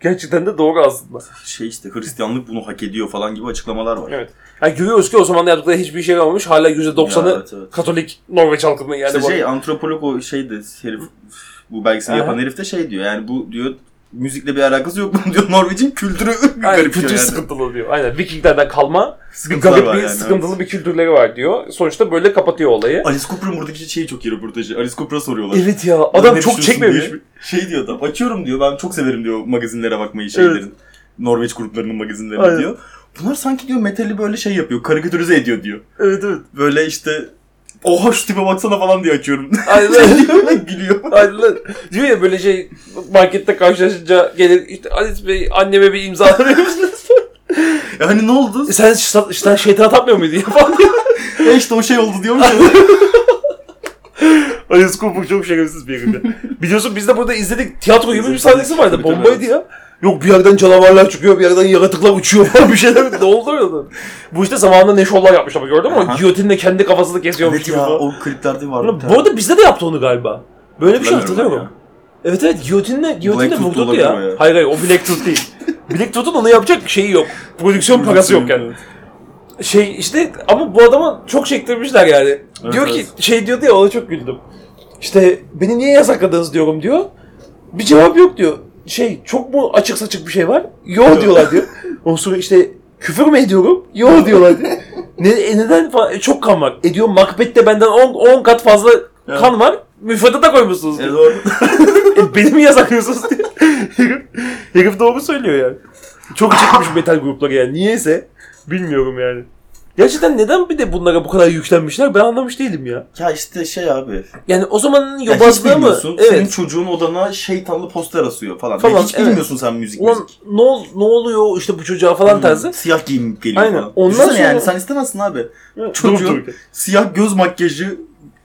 Gerçekten de doğru aslında. Şey işte Hristiyanlık bunu hak ediyor falan gibi açıklamalar var. Evet. Yani görüyoruz ki o zaman yaptıkları hiçbir işe yaramamış. Hala %90'ı Ya, evet, evet. Katolik Norveç halkının yani. İşte şey antropolog o şeydi herif bu belgeseli yapan herif de şey diyor yani bu diyor müzikle bir alakası yok bunun diyor Norveç'in kültürü Aynen, garip kültür yani. sıkıntılı diyor. Aynen Vikinglerden kalma Sıkıntılar garip bir yani, sıkıntılı bir kültürleri var diyor. Sonuçta böyle kapatıyor olayı. Alice Cooper'ın buradaki şeyi çok iyi röportajı. Alice Cooper'a soruyorlar. Evet ya adam çok çekmemiş diye. Şey diyor adam. Açıyorum diyor. Ben çok severim diyor magazinlere bakmayı şeylerin. Evet. Norveç gruplarının magazinlerine Aynen. diyor. Bunlar sanki diyor metali böyle şey yapıyor. Karikatürize ediyor diyor. Evet evet. Böyle işte Oha şu tipe baksana falan diye açıyorum. Aynen. Diyor, Gülüyor. Aynen. Diyor ya böyle şey markette karşılaşınca gelir işte Alice Bey anneme bir imza alabilir misiniz? Ya hani ne oldu? E sen, sen, şeytana tapmıyor muydun ya falan diyor. Ya işte o şey oldu diyormuş ya. Alice Cooper çok şerefsiz bir herif. Biliyorsun biz de burada izledik tiyatro gibi bir sahnesi vardı. Bombaydı ya. Yok bir yerden canavarlar çıkıyor, bir yerden yaratıklar uçuyor falan bir şeyler. ne oldu öyle? Bu işte zamanında Neşollar yapmış ama gördün mü? Giyotinle kendi kafasını kesiyormuş evet gibi ya o kliplerde var. Ulan. Bu arada bizde de yaptı onu galiba. Böyle bir şey Hatırlamıyorum hatırlıyorum. Evet evet giyotinle, giyotinle vurdurdu ya. ya. Hayır hayır o Black Tooth değil. Black Tooth'un onu yapacak şeyi yok. Prodüksiyon parası yok yani. Şey işte ama bu adama çok çektirmişler yani. diyor ki evet. şey diyordu ya ona çok güldüm. İşte beni niye yasakladınız diyorum diyor. Bir cevap yok diyor. Şey çok mu açık saçık bir şey var? Yo diyorlar diyor. Ondan sonra işte küfür mü ediyorum? Yo diyorlar diyor. Ne, e, neden falan? E, çok kan var. E diyor Macbeth'te benden 10 10 kat fazla Evet. kan var. Müfredata koymuşsunuz Evet, diyor. doğru. E, beni mi yasaklıyorsunuz diyor. herif, herif doğru söylüyor yani. Çok çekmiş metal grupları yani. Niyeyse bilmiyorum yani. Gerçekten neden bir de bunlara bu kadar yüklenmişler ben anlamış değilim ya. ya işte şey abi. Yani o zamanın Ya yobazlığı mı? bilmiyorsun. Senin Evet. çocuğun odana şeytanlı poster asıyor falan. Falan, Ve hiç evet. bilmiyorsun sen müzik Ulan müzik. ne, ol, ne oluyor işte bu çocuğa falan Hmm, tarzı. Siyah giyim geliyor Aynen. falan. Ondan Düşünsene sonra- yani sen istemezsin abi. Evet, Çocuğun-. Siyah göz makyajı,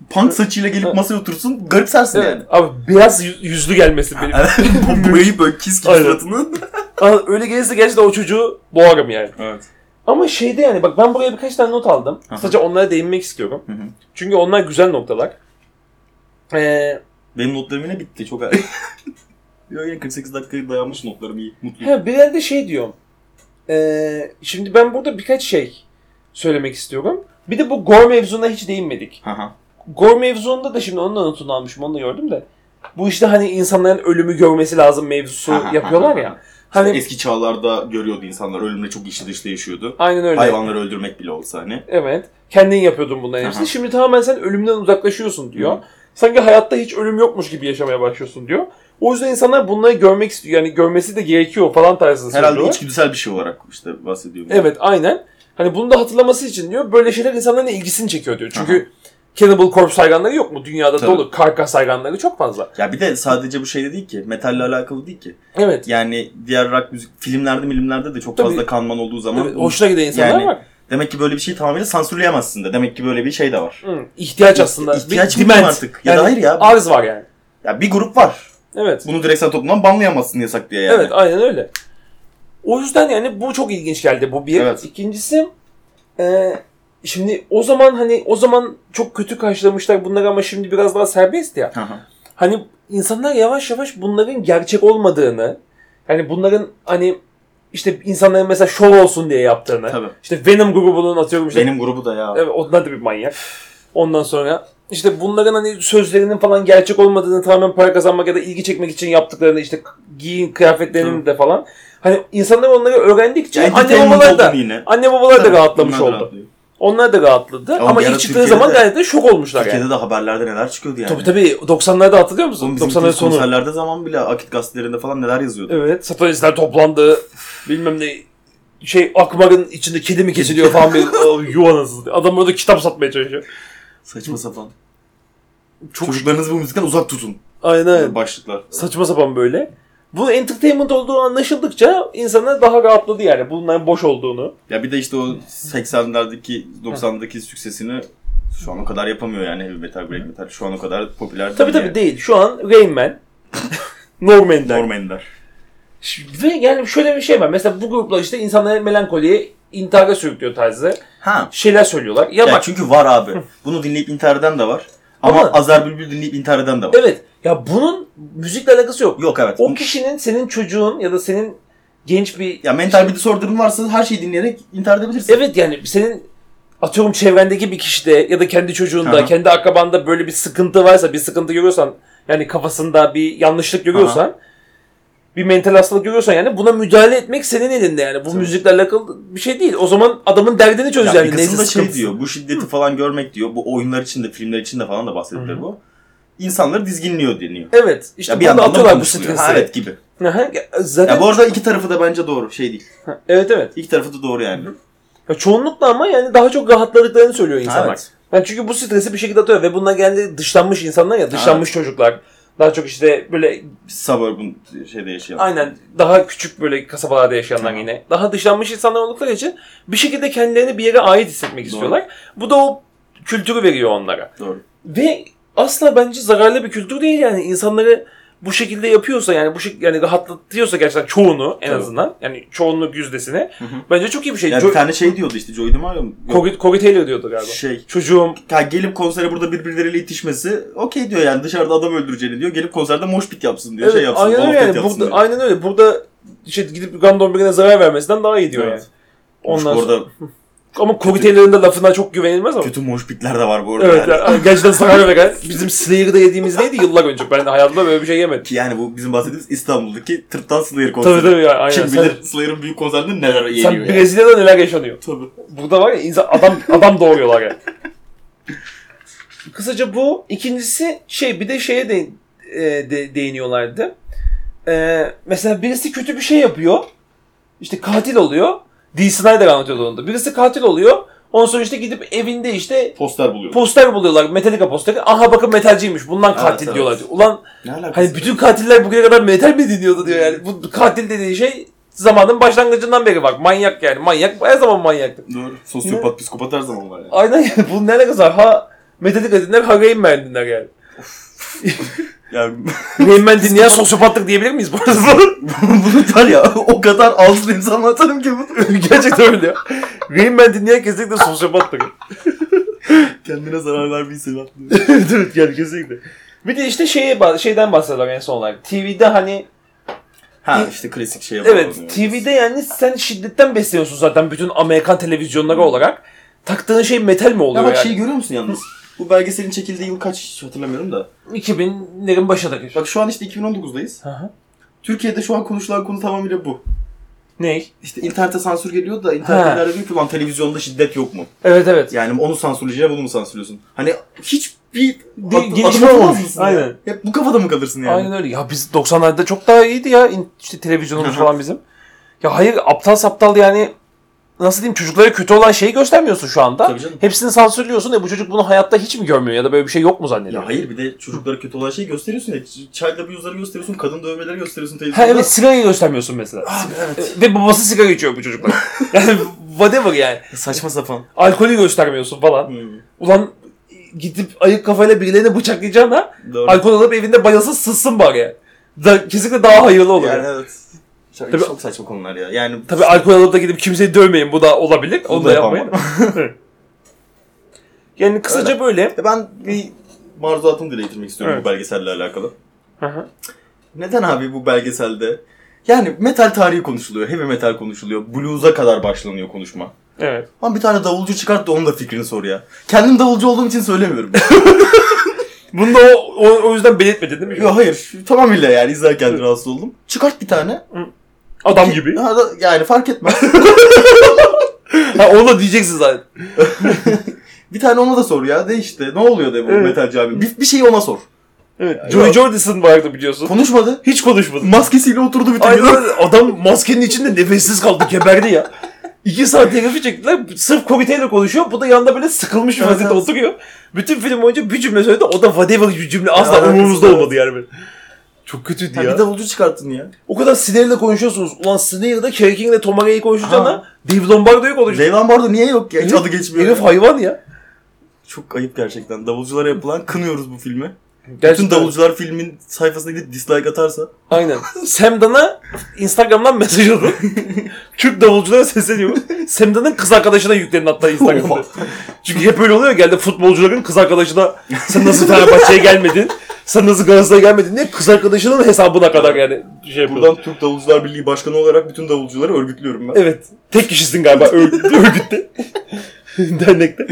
punk saçıyla gelip Evet. masaya otursun garipsersin Evet. yani. Abi beyaz yüz- yüzlü gelmesi benim. Bu boyayı böyle kis gibi suratını. Öyle gelirse gerçekten o çocuğu boğarım yani. Evet. Ama şeyde yani bak ben buraya birkaç tane not aldım. Aha. Sadece onlara değinmek istiyorum. Hı hı. Çünkü onlar güzel noktalar. Ee, Benim notlarım yine bitti çok Yo yine 48 dakikaya dayanmış notlarım iyi. Mutluyum. he, bir yerde şey diyorum. Ee, şimdi ben burada birkaç şey söylemek istiyorum. Bir de bu gore mevzuna hiç değinmedik. Haha. Gore mevzunda da şimdi onun da notunu almışım onu da gördüm de. Bu işte hani insanların ölümü görmesi lazım mevzusu Aha, yapıyorlar aha, ya. Aha. Hani Eski çağlarda görüyordu insanlar ölümle çok içli dışlı yaşıyordu. aynen öyle. Hayvanları öldürmek bile olsa hani. Evet. Kendin yapıyordun bunların hepsini. Aha. Şimdi tamamen sen ölümden uzaklaşıyorsun diyor. Hı. Sanki hayatta hiç ölüm yokmuş gibi yaşamaya başlıyorsun diyor. O yüzden insanlar bunları görmek istiyor. Yani görmesi de gerekiyor falan tarzında Herhalde söylüyorlar. içgüdüsel bir şey olarak işte bahsediyorum. Evet aynen. Hani bunu da hatırlaması için diyor böyle şeyler insanların ilgisini çekiyor diyor. Çünkü Cannibal Corpse hayranları yok mu? Dünyada Tabii. dolu. Karkas hayranları çok fazla. Ya bir de sadece bu şeyde değil ki. Metalle alakalı değil ki. Evet. Yani diğer rock müzik filmlerde milimlerde de çok Tabii. fazla kanman olduğu zaman evet hoşuna giden insanlar Yani- var. demek ki böyle bir şeyi tamamıyla sansürleyemezsin de. Demek ki böyle bir şey de var. Hı, ihtiyaç aslında. İhtiyaç bir artık? Ya da hayır ya. Arz var yani. Ya bir grup var. Evet. Bunu direkt sen toplumdan banlayamazsın yasak diye yani. Evet aynen öyle. O yüzden yani bu çok ilginç geldi bu bir. Evet. İkincisi e, şimdi o zaman hani o zaman çok kötü karşılamışlar bunları ama şimdi biraz daha serbest ya. Hı hı. Hani insanlar yavaş yavaş bunların gerçek olmadığını yani bunların hani işte insanların mesela şov olsun diye yaptığını. Tabii. İşte Venom grubunun atıyorum işte. Benim grubu da ya. Evet onlar da bir manyak. Ondan sonra işte bunların hani sözlerinin falan gerçek olmadığını tamamen para kazanmak ya da ilgi çekmek için yaptıklarını işte giyin kıyafetlerinin de falan. Hani insanlar onları öğrendikçe anne babalar da yine. anne babalar da Tabii, rahatlamış bunlar da oldu. rahatlıyor. Onlar da rahatladı. Ama Ama, ilk çıktığı Türkiye'de zaman gayet de şok olmuşlar Türkiye'de yani. de haberlerde neler çıkıyordu yani. Tabii tabii 90'larda hatırlıyor musun? Oğlum bizim 90'ların sonu. konserlerde zaman bile akit gazetelerinde falan neler yazıyordu. Evet. Satanistler toplandı. Bilmem ne şey akmarın içinde kedi mi kesiliyor falan bir o, yuvanız. Adam orada kitap satmaya çalışıyor. Saçma sapan. Çok Çocuklarınızı bu müzikten uzak tutun. Aynen. Başlıklar. Saçma sapan böyle. Bu entertainment olduğu anlaşıldıkça insanlar daha rahatladı yani bunların boş olduğunu. Ya bir de işte o 80'lerdeki 90'daki süksesini şu an o kadar yapamıyor yani heavy metal, black metal. Şu an o kadar popüler Tabii değil tabii değil. Şu an Rain Man. Norm Ender. Ve yani şöyle bir şey var. Mesela bu gruplar işte insanları melankoliye, intihara sürüklüyor tarzı Ha. şeyler söylüyorlar. Ya Ya bak çünkü var abi. Bunu dinleyip intihar eden de var. Ama, Ama- Azer Bülbül dinleyip intihar eden de var. evet ya bunun müzikle alakası yok. Yok evet. O kişinin senin çocuğun ya da senin genç bir Ya mental bir disorder'ın varsa her şeyi dinleyerek intihar edebilirsin. Evet yani senin atıyorum çevrendeki bir kişide ya da kendi çocuğunda, Aha. kendi akrabanda böyle bir sıkıntı varsa, bir sıkıntı görüyorsan, yani kafasında bir yanlışlık görüyorsan, bir mental hastalık görüyorsan yani buna müdahale etmek senin elinde yani. Bu Tabii. müzikle alakalı bir şey değil. O zaman adamın derdini çöz Ya yani. bir kısım da neyse şey diyor, bu şiddeti falan görmek diyor, bu oyunlar içinde, filmler içinde falan da bahsedilir bu. İnsanları dizginliyor deniyor. Evet. işte ya bir yandan da atıyorlar bu stresi. Ha, evet gibi. Aha, zaten Ya bu arada iki tarafı da bence doğru, şey değil. evet evet. İki tarafı da doğru yani. Ya çoğunlukla ama yani daha çok rahatladıklarını söylüyor insanlar. Evet. Yani çünkü bu stresi bir şekilde atıyor ve bunlar genelde dışlanmış insanlar ya, dışlanmış çocuklar. Daha çok işte böyle Suburban şeyde yaşayan. Aynen. Daha küçük böyle kasabalarda yaşayanlar Hı. yine. Daha dışlanmış insanlar oldukları için bir şekilde kendilerini bir yere ait hissetmek Doğru. istiyorlar. Bu da o kültürü veriyor onlara. Doğru. Ve asla bence zararlı bir kültür değil yani. insanları bu şekilde yapıyorsa yani bu şekilde yani rahatlatıyorsa gerçekten çoğunu en Tabii. azından yani çoğunluk yüzdesini Hı hı. bence çok iyi bir şey. Ya Jo- bir tane şey diyordu işte Joey DiMaggio. Corey Taylor diyordu galiba. Şey, Çocuğum ya gelip konsere burada birbirleriyle itişmesi okey diyor yani dışarıda adam öldüreceğini diyor. Gelip konserde mosh pit yapsın diyor. evet, şey yapsın. aynen öyle yani. Burada, diyor. aynen öyle. Burada işte gidip random birine zarar vermesinden daha iyi diyor Evet. yani. Ondan Ondan sonra Ama Taylor'ın da lafına çok güvenilmez ama. kötü mosh pitler de var bu arada. Evet, yani. yani. gerçekten zarar veren. Bizim Slayer'da yediğimiz neydi yıllar önce? Ben hayatımda böyle bir şey yemedim. Ki yani bu bizim bahsettiğimiz İstanbul'daki Tırttan Slayer konseri. Tabii tabii ya, aynen. Kim Sen, bilir Slayer'ın büyük konserinde neler yeniyor sen yani. Brezilya'da neler yaşanıyor? Tabii. Burada var ya insan, adam adam doğuruyorlar yani. Kısaca bu. İkincisi şey bir de şeye de, e, de- değiniyorlardı. E, mesela birisi kötü bir şey yapıyor. İşte katil oluyor. Dee Snyder anlatıyordu onu da. Birisi katil oluyor. Ondan sonra işte gidip evinde işte Poster buluyor. poster buluyorlar. Metallica posteri. Aha bakın metalciymiş. Bundan katil evet. diyorlar. diyor. Ulan ne alakası? Hani bütün katiller bugüne kadar metal mi dinliyordu diyor yani. Bu katil dediği şey zamanın başlangıcından beri bak. Manyak yani. Manyak her zaman manyaktı. Doğru. Sosyopat, psikopat her zaman var yani. Aynen yani. Bunun ne alakası var? Ha Metallica dinler, ha Rain Man dinler yani. Yani Rain Man dinleyen sosyopatlık diyebilir miyiz bu arada? bunu var ya o kadar altın insan atarım ki bunu. Gerçekten öyle ya. Rain Man dinleyen kesinlikle sosyopattır. Kendine zarar vermeyi var. evet evet yani kesinlikle. Bir de işte şeye, şeyden bahsediyorlar en son olarak. TV'de hani Ha işte klasik şeye Evet. TV'de yani sen şiddetten besleniyorsun zaten bütün Amerikan televizyonları olarak. Taktığın şey metal mi Ya oluyor bak yani? şeyi görüyor musun yalnız? Bu belgeselin çekildiği yıl kaç hiç hatırlamıyorum da. 2000'lerin başındaki. Bak şu an işte 2019'dayız. Hı hı. Türkiye'de şu an konuşulan konu tamamıyla bu. Ney? İşte internete sansür geliyor da internetler Ha. diyor ki ulan televizyonda şiddet yok mu? Evet evet. Yani onu sansürleyeceğim bunu mu sansürlüyorsun? Hani hiçbir De- ad- gelişme adım olmamış. mısın ya? Aynen. Hep bu kafada mı kalırsın yani? Aynen öyle. Ya biz 90'larda çok daha iyiydi ya işte televizyonumuz falan bizim. Ya hayır aptal saptal yani nasıl diyeyim çocuklara kötü olan şeyi göstermiyorsun şu anda. Tabii canım. Hepsini sansürlüyorsun. E bu çocuk bunu hayatta hiç mi görmüyor ya da böyle bir şey yok mu zannediyor? Ya hayır bir de çocuklara kötü olan şeyi gösteriyorsun ya. Child abuse'ları gösteriyorsun, kadın dövmeleri gösteriyorsun Ha televizyonda. evet sigarayı göstermiyorsun mesela. Abi evet. Ve babası sigara içiyor bu çocuklar. yani whatever yani. Saçma sapan. Alkolü göstermiyorsun falan. Hmm. Ulan gidip ayık kafayla birilerini bıçaklayacağına Doğru. alkol alıp evinde bayılsa sızsın bari. Da, kesinlikle daha hayırlı olur. Yani. evet. Çok, Tabii- çok saçma konular ya. Yani Tabii alkol alıp da gidip kimseyi dövmeyin bu da olabilir. Onu, da da yapmayın. yani kısaca Öyle. böyle. E ben bir maruzatımı dile getirmek istiyorum Evet. bu belgeselle alakalı. Hı hı. Neden abi bu belgeselde? Yani metal tarihi konuşuluyor, heavy metal konuşuluyor, blues'a kadar başlanıyor konuşma. evet. Ama bir tane davulcu çıkart da onun da fikrini sor ya. Kendim davulcu olduğum için söylemiyorum. Bunu da o, o, o yüzden belirtmedin değil mi? Yok hayır, tamamıyla yani izlerken rahatsız oldum. Çıkart bir tane. Adam gibi. Ha, da- yani fark etmez. Ha onu da diyeceksin zaten. Bir tane ona da sor ya. De işte. Ne oluyor de bu Evet. metalci abi. Bir, bir şeyi ona sor. Evet. Yok. Jordison vardı biliyorsun. Konuşmadı. Hiç konuşmadı. Maskesiyle oturdu bütün Aynen gün. öyle. Adam maskenin içinde nefessiz kaldı geberdi ya. İki saat herifi çektiler. Sırf Taylor konuşuyor. Bu da yanında böyle sıkılmış bir Evet, vaziyette evet. oturuyor. Bütün film boyunca bir cümle söyledi. O da whatever bir cümle. Asla alakası umurumuzda yok. olmadı yani. böyle. Çok kötüydü Ya bir davulcu çıkarttın ya. O kadar Snare'le konuşuyorsunuz. Ulan Snare'da Kerry King'le Tom Harry'i konuşacağına. Dave Lombardo'yu konuşuyor. Reyvan Bardo niye yok ya? Hiç adı geçmiyor. Herif hayvan ya. Çok ayıp gerçekten. Davulculara yapılan kınıyoruz bu filmi. Bütün Gerçekten. davulcular filmin sayfasına gidip dislike atarsa. Aynen. Sam Dunn'a Instagram'dan mesaj atın. Türk davulculara sesleniyor. Sam Dunn'ın kız arkadaşına yüklenin hatta Instagram'da. Çünkü hep öyle oluyor. Geldi futbolcuların kız arkadaşına sen nasıl Fenerbahçe'ye gelmedin? Sen nasıl Galatasaray'a gelmedin diye kız arkadaşının hesabına kadar yani şey yapıyor. Buradan Türk Davulcular Birliği Başkanı olarak bütün davulcuları örgütlüyorum ben. Evet. Tek kişisin galiba örgüt, örgütte. Dernekte.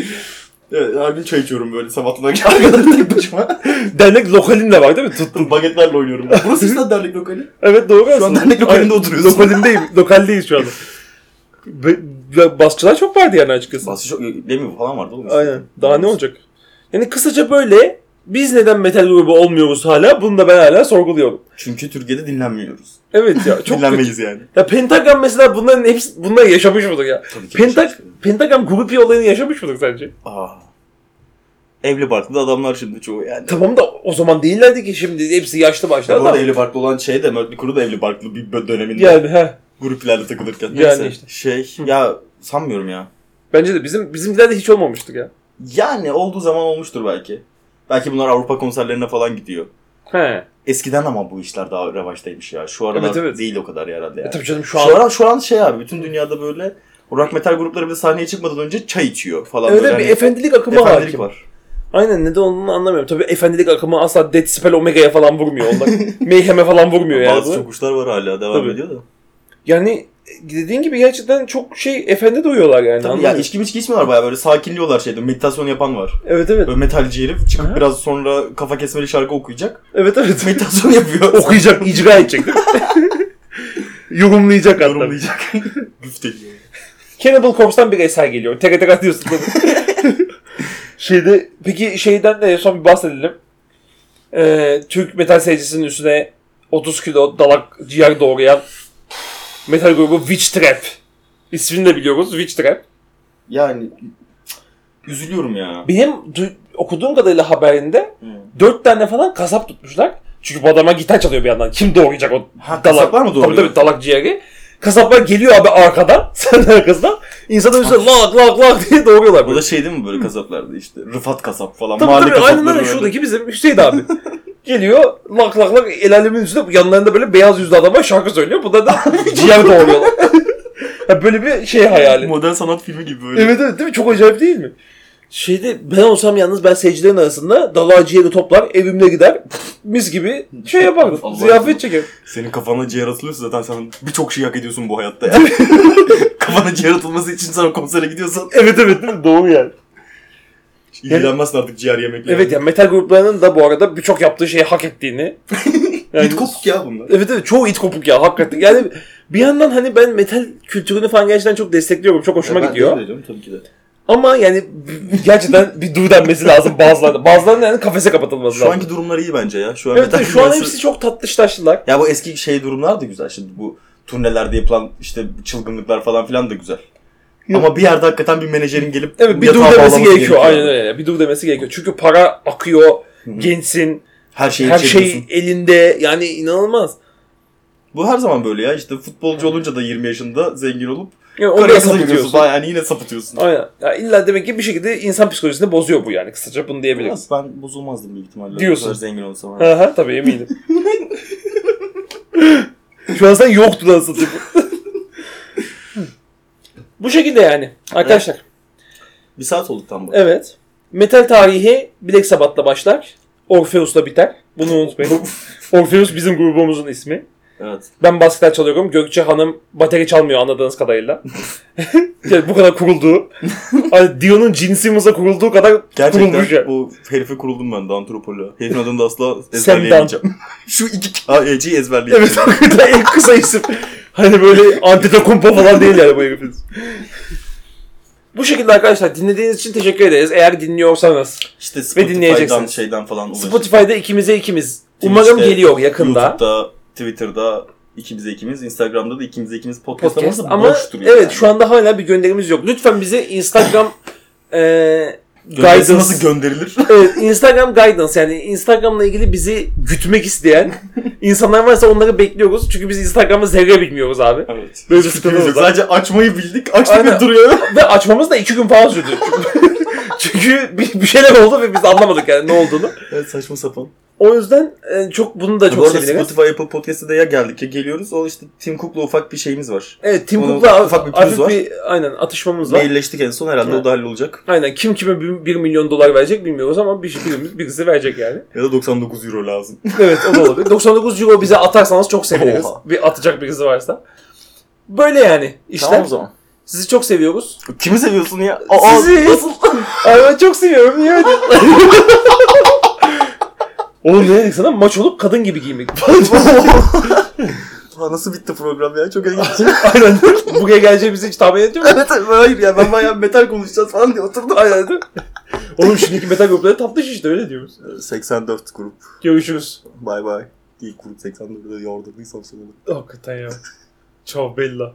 Evet, her gün çay içiyorum böyle sabahtan akşama kadar tek başıma. Dernek lokalin de var değil mi? Tuttum. Bagetlerle oynuyorum. ben. Burası işte dernek lokali. Evet doğru Şu an aslında. dernek lokalinde oturuyorsun. Lokalindeyim. Lokaldeyiz şu anda. Basçılar çok vardı yani açıkçası. Basri çok Demi falan vardı oğlum. Aynen. Daha ne olacak? Yani kısaca böyle biz neden metal grubu olmuyoruz hala? Bunu da ben hala sorguluyorum. Çünkü Türkiye'de dinlenmiyoruz. Evet ya çok kötü. Dinlenmeyiz yani. Ya Pentagram mesela bunların hepsi bunları yaşamış mıdır ya? Tabii ki. Pentak Pentagram grupi olayını yaşamış mıdır sence? Aa. Evli barklı adamlar şimdi çoğu yani. Tamam da o zaman değillerdi ki şimdi hepsi yaşlı başlı Ya bu arada evli barklı olan şey de Mötley Crüe da evli barklı bir döneminde. Yani he. Gruplarla takılırken. Yani Neyse. işte. Şey ya sanmıyorum ya. Bence de bizim bizimkilerde hiç olmamıştık ya. Yani olduğu zaman olmuştur belki. Belki bunlar Avrupa konserlerine falan gidiyor. He. Eskiden ama bu işler daha revaçtaymış ya. Şu aralar Evet, evet. değil o kadar herhalde E yani. tabii canım şu Şu an. an, şu an şey abi bütün dünyada böyle o rock metal grupları bile sahneye çıkmadan önce çay içiyor falan. Evet böyle. bir Hani efendilik akımı efendilik hakim. var. Aynen neden olduğunu anlamıyorum. Tabii efendilik akımı asla Dead Spell Omega'ya falan vurmuyor. Onlar Mayhem'e falan vurmuyor yani. Bazı çokuşlar var hala devam Tabii. ediyor da. Yani dediğin gibi gerçekten çok şey efendi doyuyorlar yani. Tabii ya anlamıyorum. içki içki içmiyorlar baya böyle sakinliyorlar şeyde meditasyon yapan var. Evet evet. Böyle metalci herif çıkıp Aha. biraz sonra kafa kesmeli şarkı okuyacak. Evet evet. Meditasyon yapıyor. Okuyacak, icra edecek? Yorumlayacak hatta. Yorumlayacak. Güfteliyor. Cannibal Corpse'dan bir eser geliyor. TRT Radyosu'nda. Şeyde, peki şeyden de son bir bahsedelim. Ee, Türk metal seyircisinin üstüne 30 kilo dalak ciğer doğrayan metal grubu Witch Trap. İsmini de biliyoruz Witch Trap. Yani üzülüyorum ya. Benim du- okuduğum kadarıyla haberinde. 4 tane falan kasap tutmuşlar. Çünkü bu adama gitar çalıyor bir yandan. Kim doğrayacak o Ha, kasaplar mı doğuruyor? Tabii tabii dalak ciğeri. Kasaplar geliyor abi arkadan. Sen arkasından. İnsanın üstüne lak lak lak diye doğruyorlar. Bu Böyle. da şey değil mi böyle kasaplarda işte Rıfat kasap falan. Tabii mahalle tabii aynen kasapları öyle. böyle. Şuradaki bizim Hüseyin abi. Geliyor lak lak lak el alemin üstünde yanlarında böyle beyaz yüzlü adama şarkı söylüyor. Bunlar da ciğer doğruyorlar. Ya böyle bir şey hayali. Modern sanat filmi gibi böyle. Evet evet değil mi? Çok acayip değil mi? Şeyde ben olsam yalnız ben seyircilerin arasında dalağı ciğeri toplar evimde gider mis gibi şey yapardım. Ziyafet Allah. çeker. Senin kafana ciğer atılıyorsa zaten sen birçok şey hak ediyorsun bu hayatta ya. kafana ciğer atılması için sen konsere gidiyorsan Evet evet değil mi? Doğru yani. İlgilenmezsin artık ciğer yemekle. Evet ya metal gruplarının da bu arada birçok yaptığı şeyi hak ettiğini. Yani, İt kopuk ya bunlar. Evet evet çoğu it kopuk ya hakikaten. Yani bir yandan hani ben metal kültürünü falan gerçekten çok destekliyorum. Çok hoşuma ben gidiyor. de diyorum, tabii ki de. Ama yani gerçekten bir dur denmesi lazım bazılarında. Bazılarının yani kafese kapatılması Şu lazım. anki durumlar iyi bence ya. Şu an Evet metal evet, şu an hepsi çok tatlış taşlılar. Ya bu eski şey durumlar da güzel. Şimdi bu turnelerde yapılan işte çılgınlıklar falan filan da güzel. Yok. Ama bir yerde hakikaten bir menajerin gelip Evet bir dur demesi bağlaması gerekiyor. Aynen öyle. Bir dur demesi gerekiyor. Çünkü para akıyor, Hı hı. gençsin, Her şeyi her şey elinde. Yani inanılmaz. Bu her zaman böyle ya. İşte futbolcu olunca da 20 yaşında zengin olup Yani gidiyorsun. sapıtıyorsun. Yani yine sapıtıyorsun. Aynen. Ya illa demek ki bir şekilde insan psikolojisini bozuyor bu yani kısaca bunu diyebiliriz. Ben bozulmazdım büyük ihtimalle. Diyorsun. Zengin olsam. abi. Hı hı tabii eminim. Şu an sen yoktu lan satayım. bu şekilde yani arkadaşlar. Bir saat oldu tam bu. Evet. Metal tarihi Black Sabbath'la başlar. Orpheus'la biter. Bunu unutmayın. Orpheus bizim grubumuzun ismi. evet. Ben bas gitar çalıyorum. Gökçe Hanım bateri çalmıyor anladığınız kadarıyla. yani bu kadar kurulduğu. Hani Dion'un cinsimize kurulduğu kadar kurulmuş Gerçekten yani. o herife kuruldum ben de antropoloğa. Herifin adını da asla ezberleyemeyeceğim. Şu iki KEC'yi ezberleyeceğim. Evet en kısa isim. Hani böyle Antetokounmpo falan değil yani bu herifin. Bu şekilde arkadaşlar dinlediğiniz için teşekkür ederiz. Eğer dinliyorsanız. İşte Spotify'dan dinleyeceksiniz. şeyden falan ulaşın. Spotify'da ikimize ikimiz. Twitch'te, Umarım geliyor yakında. YouTube'da, Twitter'da ikimize ikimiz, Instagram'da da ikimize ikimiz podcast, Podcast. ama Ama boş duruyor. evet yani. şu anda hala bir gönderimiz yok. Lütfen bize Instagram eee Guidance nasıl gönderilir? Evet, Instagram guidance yani Instagram'la ilgili bizi gütmek isteyen insanlar varsa onları bekliyoruz. Çünkü biz Instagram'ı zerre bilmiyoruz abi. evet. Böyle bir sıkıntımız yok. var. Sadece açmayı bildik. Açtık Aynen. ve duruyor. Ve açmamız da iki gün falan sürdü. Çünkü bir, bir şeyler oldu ve biz anlamadık yani ne olduğunu. evet saçma sapan. O yüzden e, çok bunu da çok seviniriz. Spotify Apple Podcast'e de ya geldik ya geliyoruz. O işte Tim Cook'la ufak bir şeyimiz var. Evet Tim Cook'la ufak bir hafif pürüz var. bir aynen atışmamız var. Mailleştik en son herhalde Evet. o da hallolacak. Aynen kim kime 1 milyon dolar verecek bilmiyoruz ama bir birimiz birisi verecek yani. Ya da 99 euro lazım. Evet o da olabilir. 99 euro bize atarsanız çok seviniriz. Oha. Bir atacak birisi varsa. Böyle yani işte. Tamam o zaman. Sizi çok seviyoruz. Kimi seviyorsun ya? Sizi. nasıl? Ay ben çok seviyorum. Niye öyle? Oğlum ne dedik sana? Maç olup kadın gibi giymek. Aa, nasıl bitti program ya? Çok ilginç. Aynen. Buraya geleceğimizi hiç tahmin ediyor musun? evet hayır ya ben bayağı metal konuşacağız falan diye oturdum. Aynen? Oğlum şimdiki metal grupları tatlış işte öyle diyoruz. 84 grup. Görüşürüz. Bay bay. İlk grup 84'de yordurduysam sonunda. Hakikaten ya. Ciao bella.